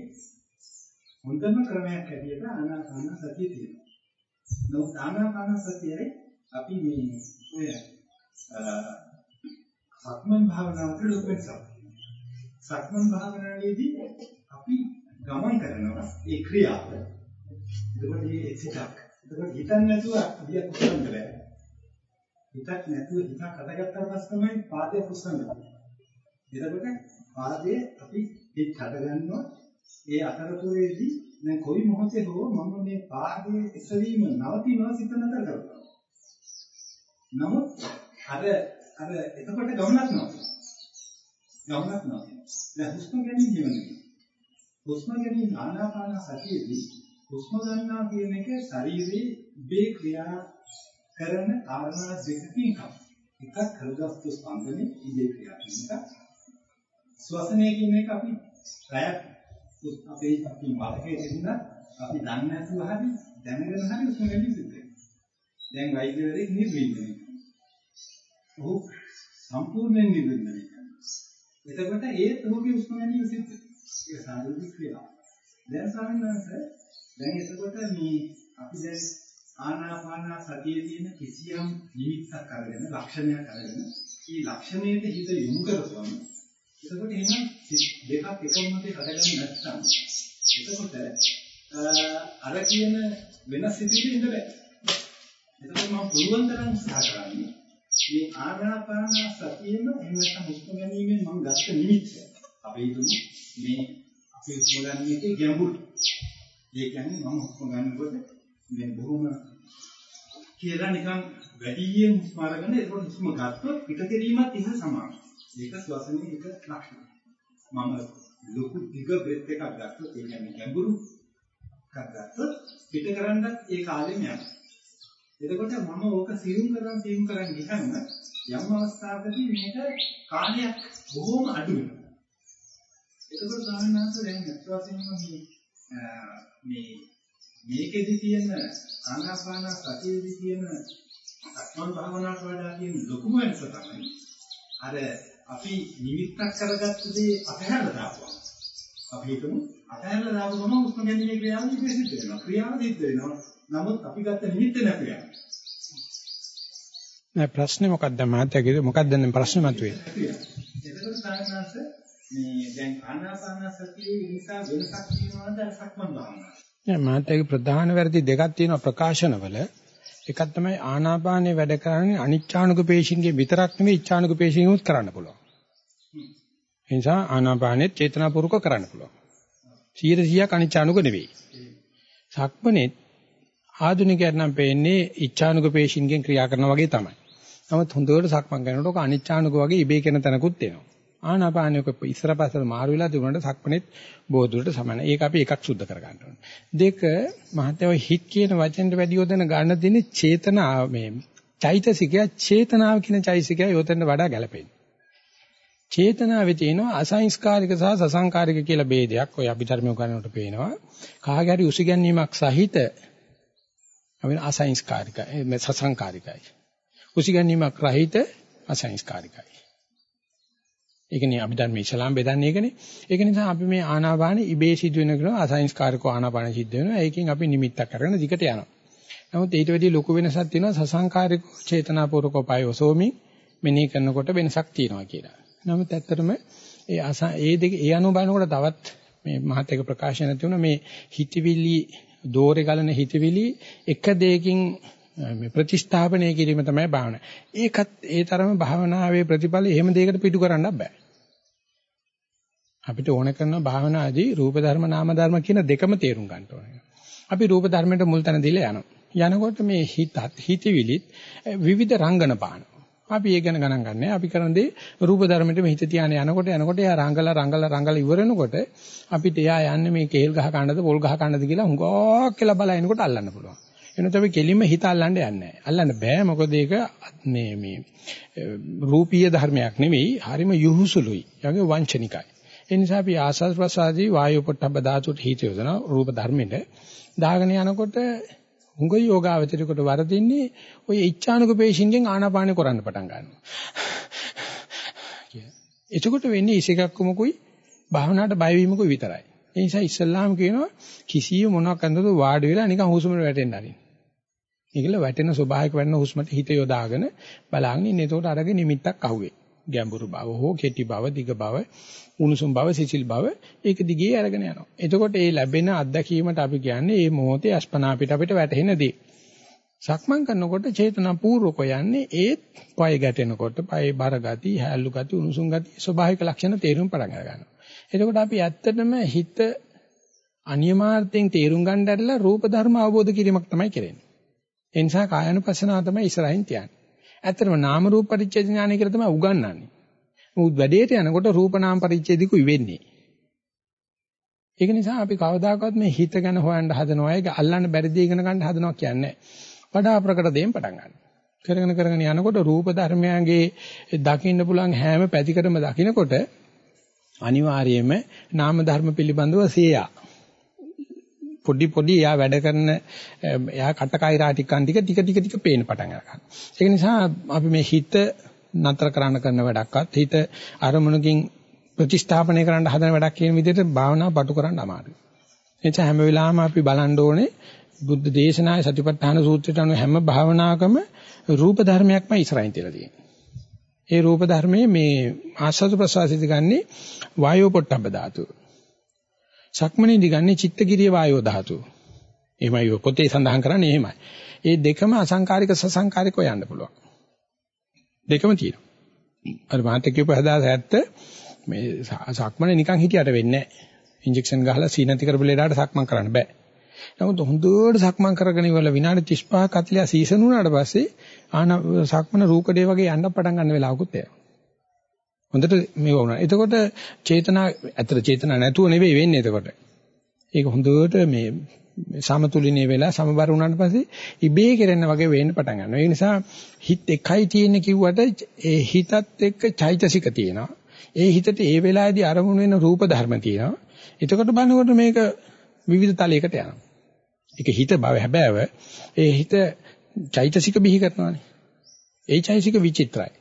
හොඳම ක්‍රමයක් හැටියට ආනාපාන සතිය තියෙනවා. නමුත් ආනාපාන සතියයි අපි මේ ඔය සක්මන් භාවනාවට ලොකු වෙනසක්. සක්මන් භාවනාවේදී අපි ගමන් කරනවා ඒ ක්‍රියාව. එතකොට මේ එක්සිටක්. එතකොට හිතන්නේ නැතුව අදියක් උස්සන්න බෑ. හිතක් නැතුව හිතක් හදාගත්තා පස්සේ තමයි පාදය උස්සන්නේ. එතකොට පාදයේ අපි හිත හදගන්නවා ඒ අතරතුරේදී දැන් කොයි මොහොතේ හෝ මම මේ පාදයේ එසවීම නවතිනවා සිත නතර කරනවා. නමුත් අර අර එතකොට ගමනක් නෑ. ගමනක් නෑ. දැන් හුස්ම ගැනීම කියවනේ. හුස්ම ගැනීම ආනාපාන සතියේදී හුස්ම ගන්නවා කියන එක ශරීරයේ බේ ක්‍රියා කරන කාරණා දෙකකින් එකක්. එකක් හෘදස්තු ස්පන්දනේ ඉන්ද්‍රිය ක්‍රියාත්මක. ශ්වසනය කියන එක අපි ප්‍රයක් අපේ අපි මතකයේ තිබුණ අපි දන්නේ නැතුව හරි දැනගෙන හරි හුස්ම ගැනීම සිද්ධ වෙනවා. දැන් වෛද්‍යවරයෙක් නිර්වින්දනය ඔහු සම්පූර්ණයෙන් නිර්වින්දනය කරනවා. එතකොට ඒ ඔහුගේ හුස්ම ගැනීම සිද්ධ වෙනවා. ඒක සාධුනික ක්‍රියාව. දැන් සාමාන්‍යයෙන් දැන් එතකොට මේ අපි දැන් ආනාපාන සතියේ තියෙන කිසියම් නිමිත්තක් අරගෙන ලක්ෂණයක් අරගෙන මේ ලක්ෂණයට හිත යොමු කරපුවම එතකොට එහෙනම් දෙකක් එකම මොහොතේ හදගන්න නැත්නම් එතකොට අර කියන වෙනස් සිතිවිලි ඉඳ බෑ. එතකොට මම පුළුවන් තරම් උත්සාහ කරන්නේ මේ ආනාපාන සතියෙම එහෙම නැත්නම් හුස්ම ගැනීමෙන් මම ගත්ත නිමිත්ත අපි හිතමු මේ අපේ හුස්ම ගන්න එකේ ගැඹුරු. ඒ කියන්නේ මම හුස්ම ගන්නකොට මේ බොහොම කියලා නිකන් වැඩියෙන් හුස්ම අරගෙන ඒක හුස්ම ගත්තොත් පිට කිරීමත් ඉහ සමානයි. ඒක ශ්වාසනයේ එක ලක්ෂණයි. මම ලොකු දිග බ්‍රෙත් එකක් ගත්තොත් ඒ කියන්නේ ගැඹුරු එකක් ගත්තොත් පිට කරන්නත් ඒ කාලෙම යනවා. එතකොට මම ඕක සියුම් කරන් සියුම් කරන් ගියම යම් අවස්ථාවකදී මේක කාලයක් බොහොම අඩු වෙනවා. එතකොට සාමාන්‍යයෙන් දැන් අත්වාසින්ම මේ මේ මේකෙදි තියෙන ආනාපාන සතියේදී තියෙන සක්මන් භාවනාවට වඩා තියෙන ලොකුම වෙනස තමයි අර අපි නිමිත්තක් කරගත්ත දේ අපහැරලා දාපුවා. අපි හිතමු අපහැරලා දාපු ගමන් උස්ම ගැනීමේ ක්‍රියාව සිද්ධ වෙනවා. ක්‍රියාව සිද්ධ වෙනවා. නමුත් අපි ගත්ත නිමිත්ත නැති වෙනවා. නෑ ප්‍රශ්නේ මොකක්ද මාත්‍යාගේ මොකක්ද දැන් ප්‍රශ්නේ මතුවේ? එතකොට සාමාන්‍යස මේ දැන් ආනාපාන සතියේ නිසා වෙනසක් තියෙනවද සක්මන් භාවනාව? නෑ මාත්‍යාගේ ප්‍රධාන වැරදි දෙකක් තියෙනවා ප්‍රකාශනවල. එකක් තමයි ආනාපානේ වැඩ කරන්නේ අනිච්ඡානුක පේශින්ගේ විතරක් නෙවෙයි ඉච්ඡානුක පේශින්ගුත් කරන්න පුළුවන්. ඒ නිසා ආනාපානේ චේතනාපූර්වක කරන්න පුළුවන්. 100%ක් අනිච්ඡානුක නෙවෙයි. සක්මනේ ආධුනිකයන් නම් පේන්නේ ඉච්ඡානුක පේශින්ගෙන් ක්‍රියා කරනවා වගේ තමයි. නමුත් හොඳට සක්මන් කරනකොට අනිච්ඡානුක වගේ ඉබේ කරන තැනකුත් එනවා. ආනාපානියක ඉස්සර පස්සට මාරු වෙලා තිබුණාට සක්මනේත් බෝධුරට සමානයි. ඒක අපි එකක් සුද්ධ කර ගන්න ඕනේ. දෙක මහත්යව හිත් කියන වචෙන්ට වැඩි යොදන ගන්න දෙන්නේ චේතනාව මේ චෛතසිකය චේතනාව කියන චෛතසිකය යොතෙන්ට වඩා ගැළපෙන්නේ. චේතනාවේ තියෙනවා අසංස්කාරික සහ සසංකාරික කියලා ભેදයක්. ඔය අභිධර්මය කරනකොට පේනවා. කාගේ හරි උසිගැන්වීමක් සහිත අපි අසංස්කාරිකයි මේ සසංකාරිකයි. උසිගැන්වීමක් රහිත අසංස්කාරිකයි. ඒකනේ අභිධර්මයේ ඉස්ලාම් බෙදන්නේ ඒකනේ. ඒක නිසා අපි මේ ආනාපාන ඉබේ සිදුවෙන කරන අසංස්කාරිකව ආනාපාන සිද්ධ වෙනවා. ඒකෙන් අපි නිමිත්තක් අරගෙන දිගට යනවා. නමුත් ඊට වැඩි ලොකු වෙනසක් තියෙනවා සසංකාරික චේතනාපූර්වක පයවසෝමි මෙනෙහි කරනකොට වෙනසක් තියෙනවා කියලා. නමුත් ඇත්තටම ඒ ඒ දෙක ඒ අනුව බලනකොට තවත් මේ මහත් එක ප්‍රකාශන තුන මේ හිතවිලි දෝරේ ගලන හිතවිලි එක දෙයකින් මේ ප්‍රතිස්ථාපනය කිරීම තමයි භාවනාව. ඒකත් ඒ තරම භාවනාවේ ප්‍රතිඵල එහෙම දෙයකට පිටු කරන්න බෑ. අපිට ඕන කරන භාවනාදී රූප ධර්ම නාම ධර්ම කියන දෙකම තේරුම් ගන්න ඕනේ. අපි රූප ධර්මයට මුල් තැන දීලා යනවා. යනකොට මේ හිතත් හිතවිලිත් විවිධ රංගන පානවා. අපි ඒ ගැන ගණන් ගන්නෑ. අපි කරන දේ රූප ධර්මයට මෙහිත තියාන යනකොට යනකොට එයා රංගලා රංගලා රංගලා ඉවර වෙනකොට අපිට එයා යන්නේ මේ කේල් ගහ කන්නද පොල් ගහ කන්නද කියලා හුඟක් කියලා බලනකොට අල්ලන්න පුළුවන්. එනකොට අපි කෙලින්ම හිත අල්ලන්න යන්නේ නැහැ. අල්ලන්න බෑ මොකද ඒක මේ මේ රූපීය ධර්මයක් නෙවෙයි. හරිම යහුසුලුයි. යගේ වංචනිකයි. ඒ නිසා අපි ආසස් ප්‍රසාදී වායු පොට්ටබ්බ ධාතුට හිත යොදන රූප ධර්මෙට දාගෙන යනකොට හුඟ යෝගාවචරිකට වරදින්නේ ওই ඉච්ඡානුක පේශින්ගෙන් ආනාපානෙ කරන්න පටන් ගන්නවා. *laughs* එතකොට වෙන්නේ ඉසේකක්කමකුයි භාවනාවට බය වීමකුයි විතරයි. ඒ නිසා ඉස්සල්ලාම කියනවා කිසිය මොනවක් අඳුර වාඩි වෙලා නිකන් හුස්මට වැටෙන්න ආරින්. ඒකල වැටෙන ස්වභාවික වෙන්න හුස්මට හිත යොදාගෙන බලන් ඉන්නේ. එතකොට අරගෙන නිමිත්තක් අහුවේ. ගැඹුරු බව හෝ කෙටි බව දිග බව උණුසුම් බව සිසිල් බව ඒක දිගේ අරගෙන යනවා. එතකොට මේ ලැබෙන අත්දැකීමට අපි කියන්නේ මේ මොහොතේ අස්පනා පිට අපිට වැටහෙන දේ. සක්මන් කරනකොට චේතනා පූර්වක යන්නේ ඒත් පය ගැටෙනකොට පය බර ගති, හැල්ලු ගති, උණුසුම් ගති ස්වභාවික ලක්ෂණ තේරුම් පටන් ගන්නවා. එතකොට අපි ඇත්තටම හිත අනියමාර්ථයෙන් තේරුම් ගන්න ඇරලා රූප ධර්ම අවබෝධ කිරීමක් තමයි කරන්නේ. ඒ නිසා කායानुපස්සනාව තමයි ඉස්සරහින් තියන්නේ. ඇත්තටම නාම රූප පරිච්ඡේද ඥානය කියලා තමයි උගන්වන්නේ. මොකද වැඩේට යනකොට රූප නාම පරිච්ඡේදිකුයි වෙන්නේ. ඒක නිසා අපි කවදාකවත් මේ හිත ගැන හොයන්න හදනවා ඒක අල්ලන්න බැරි දේ ඉගෙන ගන්න හදනවා කියන්නේ වඩා ප්‍රකට දෙයෙන් පටන් ගන්න. කරගෙන කරගෙන යනකොට රූප ධර්මයන්ගේ දකින්න පුළුවන් හැම පැතිකඩම දකිනකොට අනිවාර්යයෙන්ම නාම ධර්ම පිළිබඳව සේයා පොඩි පොඩි එයා වැඩ කරන එයා කටකයිරා ටිකන් ටික ටික ටික ටික පේන්න පටන් ගන්නවා. ඒක නිසා අපි මේ හිත නතර කරන්න කරන වැඩක්වත් හිත අරමුණකින් ප්‍රතිස්ථාපනය කරන්න හදන වැඩක් කියන විදිහට භාවනාව පටු කරන්න අමාරුයි. එනිසා හැම වෙලාවෙම අපි බලන්න ඕනේ බුද්ධ දේශනාවේ සතිපට්ඨාන සූත්‍රයට අනුව හැම භාවනාවකම රූප ධර්මයක්ම ඉස්සරහින් තියලා තියෙනවා. ඒ රූප ධර්මයේ මේ ආස්වාද ප්‍රසවාසයේදී ගන්නේ වායෝ පොට්ටබ්බ ධාතුව. සක්මණේදී ගන්නේ චිත්තගිරිය වායෝ ධාතුව. එහෙමයි පොතේ සඳහන් කරන්නේ එහෙමයි. ඒ දෙකම අසංකාරික සසංකාරිකව යන්න පුළුවන්. දෙකම තියෙනවා. අර මාත් කියපු 70 මේ සක්මනේ නිකන් හිටියට වෙන්නේ නැහැ. ඉන්ජෙක්ෂන් ගහලා සීනති කරපු ලේඩාට සක්මන් කරන්න බෑ. නමුත් හොඳට සක්මන් කරගෙන ඉවරලා විනාඩි 35 40 සීසන් වුණාට පස්සේ ආන සක්මන රූකඩේ වගේ යන්න පටන් ගන්න වෙලාවකුත් එනවා. හොඳට මේව වුණා. එතකොට චේතනා ඇත්තට චේතනා නැතුව නෙවෙයි වෙන්නේ එතකොට. ඒක හොඳට මේ සමතුලිනේ වෙලා සමබර වුණාට පස්සේ ඉබේ කෙරෙන්න වගේ වෙන්න පටන් ගන්නවා. ඒ නිසා හිත එකයි තියෙන්නේ කිව්වට ඒ හිතත් එක්ක චෛතසික තියෙනවා. ඒ හිතට ඒ වෙලාවේදී අරමුණු වෙන රූප ධර්ම තියෙනවා. එතකොට බලනකොට මේක විවිධ තලයකට යනවා. ඒක හිත බව හැබෑව ඒ හිත චෛතසික බිහි කරනවානේ. ඒ චෛතසික විචිත්‍රයි.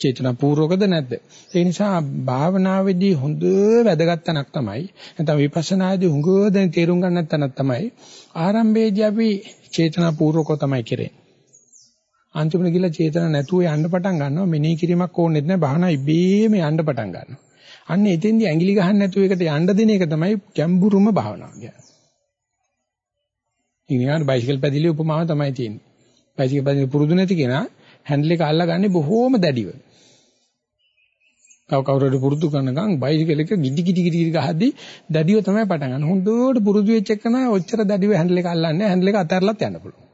චේතනා පූර්වකද නැද්ද? ඒ නිසා භාවනාවේදී හොඳ වැදගත් තැනක් තමයි. නැත්නම් විපස්සනාදී හොඟ දැන් තේරුම් ගන්න තැනක් තමයි. ආරම්භයේදී අපි චේතනා පූර්වකව තමයි කරන්නේ. අන්තිමට ගිහලා චේතන නැතුව යන්න පටන් ගන්නවා. මෙනෙහි කිරීමක් ඕනෙත් නැහැ. භාවනා ඉබේම යන්න පටන් ගන්නවා. අන්න එතෙන්දී ඇඟිලි ගහන්න නැතුව එකට යන්න දෙන එක තමයි ගැඹුරුම භාවනාව කියන්නේ. ඉතින් බයිසිකල් පැදිලි උපමාව තමයි තියෙන්නේ. බයිසිකල් පැදිලි පුරුදු නැති කෙනා හැන්ඩල් එක අල්ලගන්නේ බොහෝම දැඩිව. කව කවුරුහරි පුරුදු කරනකම් බයිසිකල් එක ගිඩි ගිඩි ගිඩි ගහද්දි දැඩිව තමයි පටන් ගන්න. හොඳට පුරුදු වෙච්ච එක නෑ ඔච්චර දැඩිව හැන්ඩල් එක අල්ලන්නේ හැන්ඩල් එක අතහැරලත් යන්න පුළුවන්.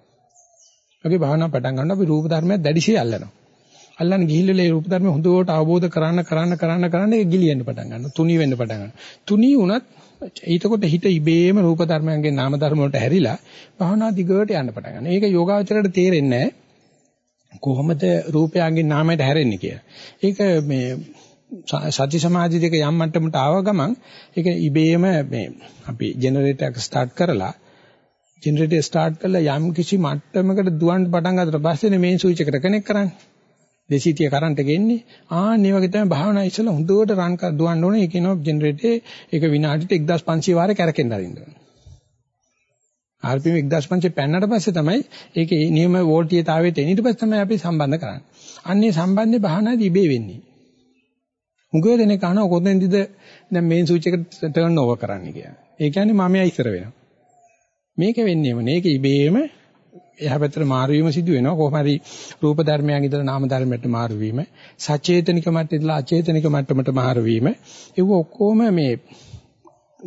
වගේ භාවනා පටන් ගන්න අපි රූප ධර්මයක් දැඩිශේ අල්ලනවා. අල්ලන්න ගිහිල්ලා ඒ රූප ධර්ම හොඳට අවබෝධ කරන්න කරන්න කරන්න කරන්න ඒක ගිලියෙන්න පටන් ගන්නවා. තුනී වෙන්න පටන් ගන්නවා. තුනී වුණත් ඊටකොට හිත ඉබේම රූප ධර්මයන්ගේ නාම ධර්ම වලට හැරිලා භාවනා දිගට යන්න පටන් ගන්නවා. ඒක යෝගාවචරයට තේරෙන්නේ කොහොමද රූපයන්ගේ නාමයට හැරෙන්නේ කියලා. ඒක මේ සති සමාධි දෙක යම් මට්ටමකට ආව ගමන් ඒක ඉබේම මේ අපි ජෙනරේටර් එක ස්ටාර්ට් කරලා ජෙනරේටර් ස්ටාර්ට් කරලා යම් කිසි මට්ටමකට දුවන්න පටන් ගන්නතර පස්සේ මේන් ස්විච් එකට කනෙක්ට් කරන්නේ. 230 කරන්ට් එක එන්නේ. ආන් මේ වගේ තමයි භාවනා ඉස්සලා හොඳට රන් කර දුවන්න ඕනේ. ඒක නෝ ජෙනරේටරේ ඒක විනාඩියට 1500 වාරේ කැරකෙන්න අරින්න ඕනේ. RPM 1500 පැන්නට පස්සේ තමයි ඒකේ නියම වෝල්ටීයතාවයට එන ඊට පස්සේ තමයි අපි සම්බන්ධ කරන්නේ. අන්නේ සම්බන්ධේ භාවනාදී ඉබේ වෙන්නේ. මුගව දෙනෙක් අහනවා කොතෙන්දද දැන් මේන් ස්විච් එක ටර්න් ඕවර් කරන්න කියලා. ඒ කියන්නේ මමයා ඉස්සර වෙනවා. මේක වෙන්නේම මේක ඉබේම එහා පැත්තට මාරු වීම සිදු වෙනවා. කොහොම හරි රූප ධර්මයන් ඉදලා නාම ධර්මයට මාරු වීම, සචේතනික මට්ටමට ඉදලා අචේතනික මට්ටමට මාරු වීම. ඒව ඔක්කොම මේ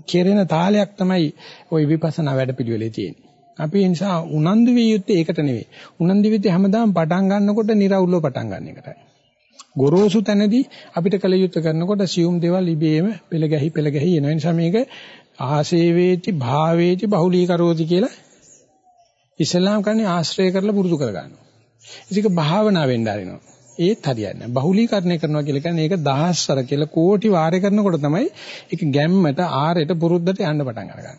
කෙරෙන තාලයක් තමයි ওই විපස්සනා වැඩපිළිවෙලේ තියෙන්නේ. අපි ඒ නිසා උනන්දු විය යුත්තේ ඒකට නෙවෙයි. උනන්දු විය හැමදාම පටන් ගන්නකොට निराවුල්ව පටන් ගන්න එකටයි. ගොරෝසු තැනදී අපිට කල යුත්තේ කරනකොට සියුම් දේවල් ඉබේම පෙළ ගැහි පෙළ ගැහි එන නිසා මේක ආසේවේති භාවේති බහුලීකරෝති කියලා ඉස්ලාම් කන්නේ ආශ්‍රය කරලා පුරුදු කරගන්නවා. ඒක භාවනා වෙන්න ආරිනවා. ඒත් හරියන්නේ නැහැ. බහුලීකරණය කරනවා කියලා කියන්නේ ඒක දහස්වර කියලා කෝටි වාරය කරනකොට තමයි ඒක ගැම්මට ආරයට පුරුද්දට යන්න පටන් අරගන්නේ.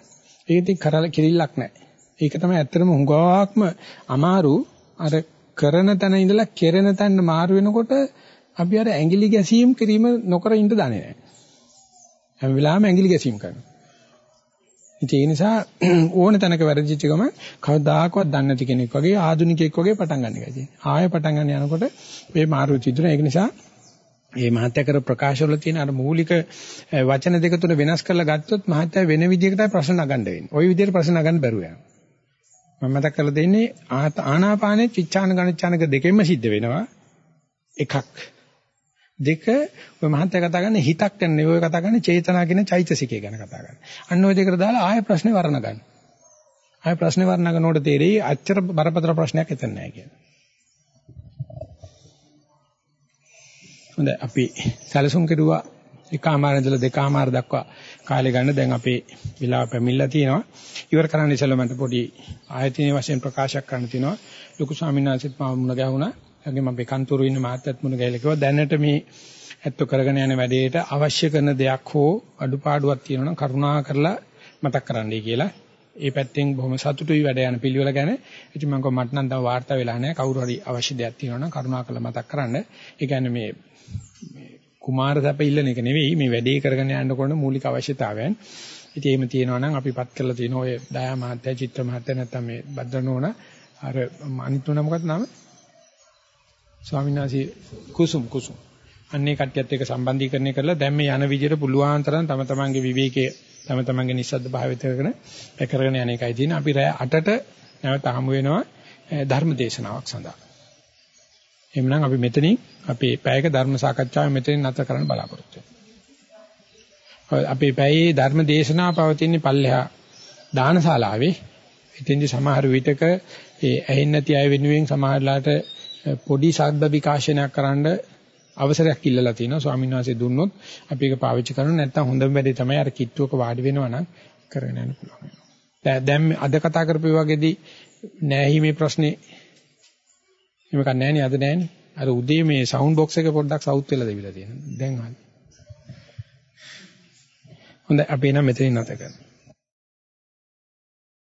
ඒක ඉතින් කරල කිරිල්ලක් නැහැ. ඒක තමයි ඇත්තටම හුඟාක්ම අමාරු අර කරන තැන ඉඳලා කෙරෙන තැන මාරු වෙනකොට අපි අර ඇඟිලි ගැසීම් කිරීම නොකර ඉන්න දන්නේ නැහැ. හැම වෙලාවෙම ඇඟිලි ගැසීම් කරනවා. ඉතින් ඒ නිසා *clears throat* ඕන තැනක වැරදිච්ච ගම කවදාකවත් දන්නේ නැති කෙනෙක් වගේ ආදුනිකයෙක් වගේ පටන් ගන්න එකයි තියෙන්නේ. ආයෙ පටන් ගන්න යනකොට මේ මාරු චිත්‍රය ඒක නිසා මේ මහත්ය කර ප්‍රකාශවල තියෙන අර මූලික වචන දෙක තුන වෙනස් කරලා ගත්තොත් මහත්ය වෙන විදිහකටයි ප්‍රශ්න නගන්න වෙන්නේ. ওই විදිහට ප්‍රශ්න නගන්න බැරුව යනවා. මම මතක් කරලා දෙන්නේ ආනාපානේ චිච්ඡාන ගණච්ඡානක දෙකෙන්ම සිද්ධ වෙනවා. එකක් දෙක ඔය මහත්ය කතා කරන්නේ හිතක් ගැන නෙවෙයි කතා කරන්නේ චේතනා කියන චෛතසිකය ගැන කතා කරන්නේ. අන්න ওই දෙකට දාලා ආයෙ ප්‍රශ්නේ වර්ණ ගන්න. ආයෙ ප්‍රශ්නේ වර්ණ කරනකොට තේරෙයි අච්චර බරපතල ප්‍රශ්නයක් එතන නැහැ කියලා. හොඳයි අපි සැලසුම් කෙරුවා එකමාර ඉඳලා දෙකමාර දක්වා කාලය ගන්න දැන් අපේ විලාප පැමිණලා තියෙනවා. ඉවර කරන්න ඉස්සෙල්ලා මට පොඩි ආයතනීය වශයෙන් ප්‍රකාශයක් කරන්න තියෙනවා. ලොකු ස්වාමීන් වහන්සේත් මම මුණ ගැහුණා. වගේම අපේ කන්තරු ඉන්න මහත්තයත් මුණ ගැහිලා කිව්වා දැනට මේ ඇත්ත කරගෙන යන වැඩේට අවශ්‍ය කරන දෙයක් හෝ අඩුපාඩුවක් තියෙනවා නම් කරුණා කරලා මතක් කරන්නයි කියලා. ඒ පැත්තෙන් බොහොම සතුටුයි වැඩ යන පිළිවෙල ගැන. ඉතින් මම කිව්වා මට නම් තව වාර්තා වෙලා නැහැ. කවුරු හරි අවශ්‍ය දෙයක් තියෙනවා නම් කරුණා කරලා මතක් කරන්න. ඒ කියන්නේ මේ මේ කුමාර සැප ඉල්ලන එක නෙවෙයි මේ වැඩේ කරගෙන යන්න කොන මූලික අවශ්‍යතාවයන්. ඉතින් එහෙම තියෙනවා නම් අපිපත් කරලා තියෙන ඔය දයා මහත්තයා චිත්‍ර මහත්තයා නැත්නම් මේ බද්දනෝන අර අනිත් තුන මොකක්ද නම? ස්වාමීන් වහන්සේ කුසුම් කුසුම්. අන්නේ කට්ටියත් එක්ක සම්බන්ධීකරණය කරලා දැන් මේ යන විදිහට පුළුවන් තරම් තම තමන්ගේ විවේකයේ තම තමන්ගේ නිස්සද්ද භාවිත කරගෙන කරගෙන යන එකයි තියෙන්නේ. අපි රෑ 8ට නැවත හමු වෙනවා ධර්ම දේශනාවක් සඳහා. එhmenan අපි මෙතනින් අපේ පැයක ධර්ම සාකච්ඡාව මෙතනින් නැතර කරන්න බලාපොරොත්තු වෙනවා. අපේ පැයේ ධර්ම දේශනාව පවතින්නේ පල්ලෙහා දානශාලාවේ. ඉතින්දි සමහර විටක ඒ ඇහෙන්නේ නැති අය වෙනුවෙන් සමහරලාට පොඩි ශබ්ද විකාශනයක් කරන්න අවසරයක් ඉල්ලලා තිනවා ස්වාමීන් වහන්සේ දුන්නොත් අපි ඒක පාවිච්චි කරනවා නැත්නම් හොඳම වැඩේ තමයි අර කිට්ටුවක වාඩි වෙනවා නම් කරගෙන යන්න පුළුවන්. දැන් අද කතා කරපු වගේදී නෑහීමේ ප්‍රශ්නේ මේක නෑනේ අද නෑනේ. අර උදේ මේ සවුන්ඩ් බොක්ස් එක පොඩ්ඩක් සවුත් වෙලා දෙවිලා තියෙනවා. දැන් හරි. හොඳයි අපි නම් මෙතනින් නැත කරමු.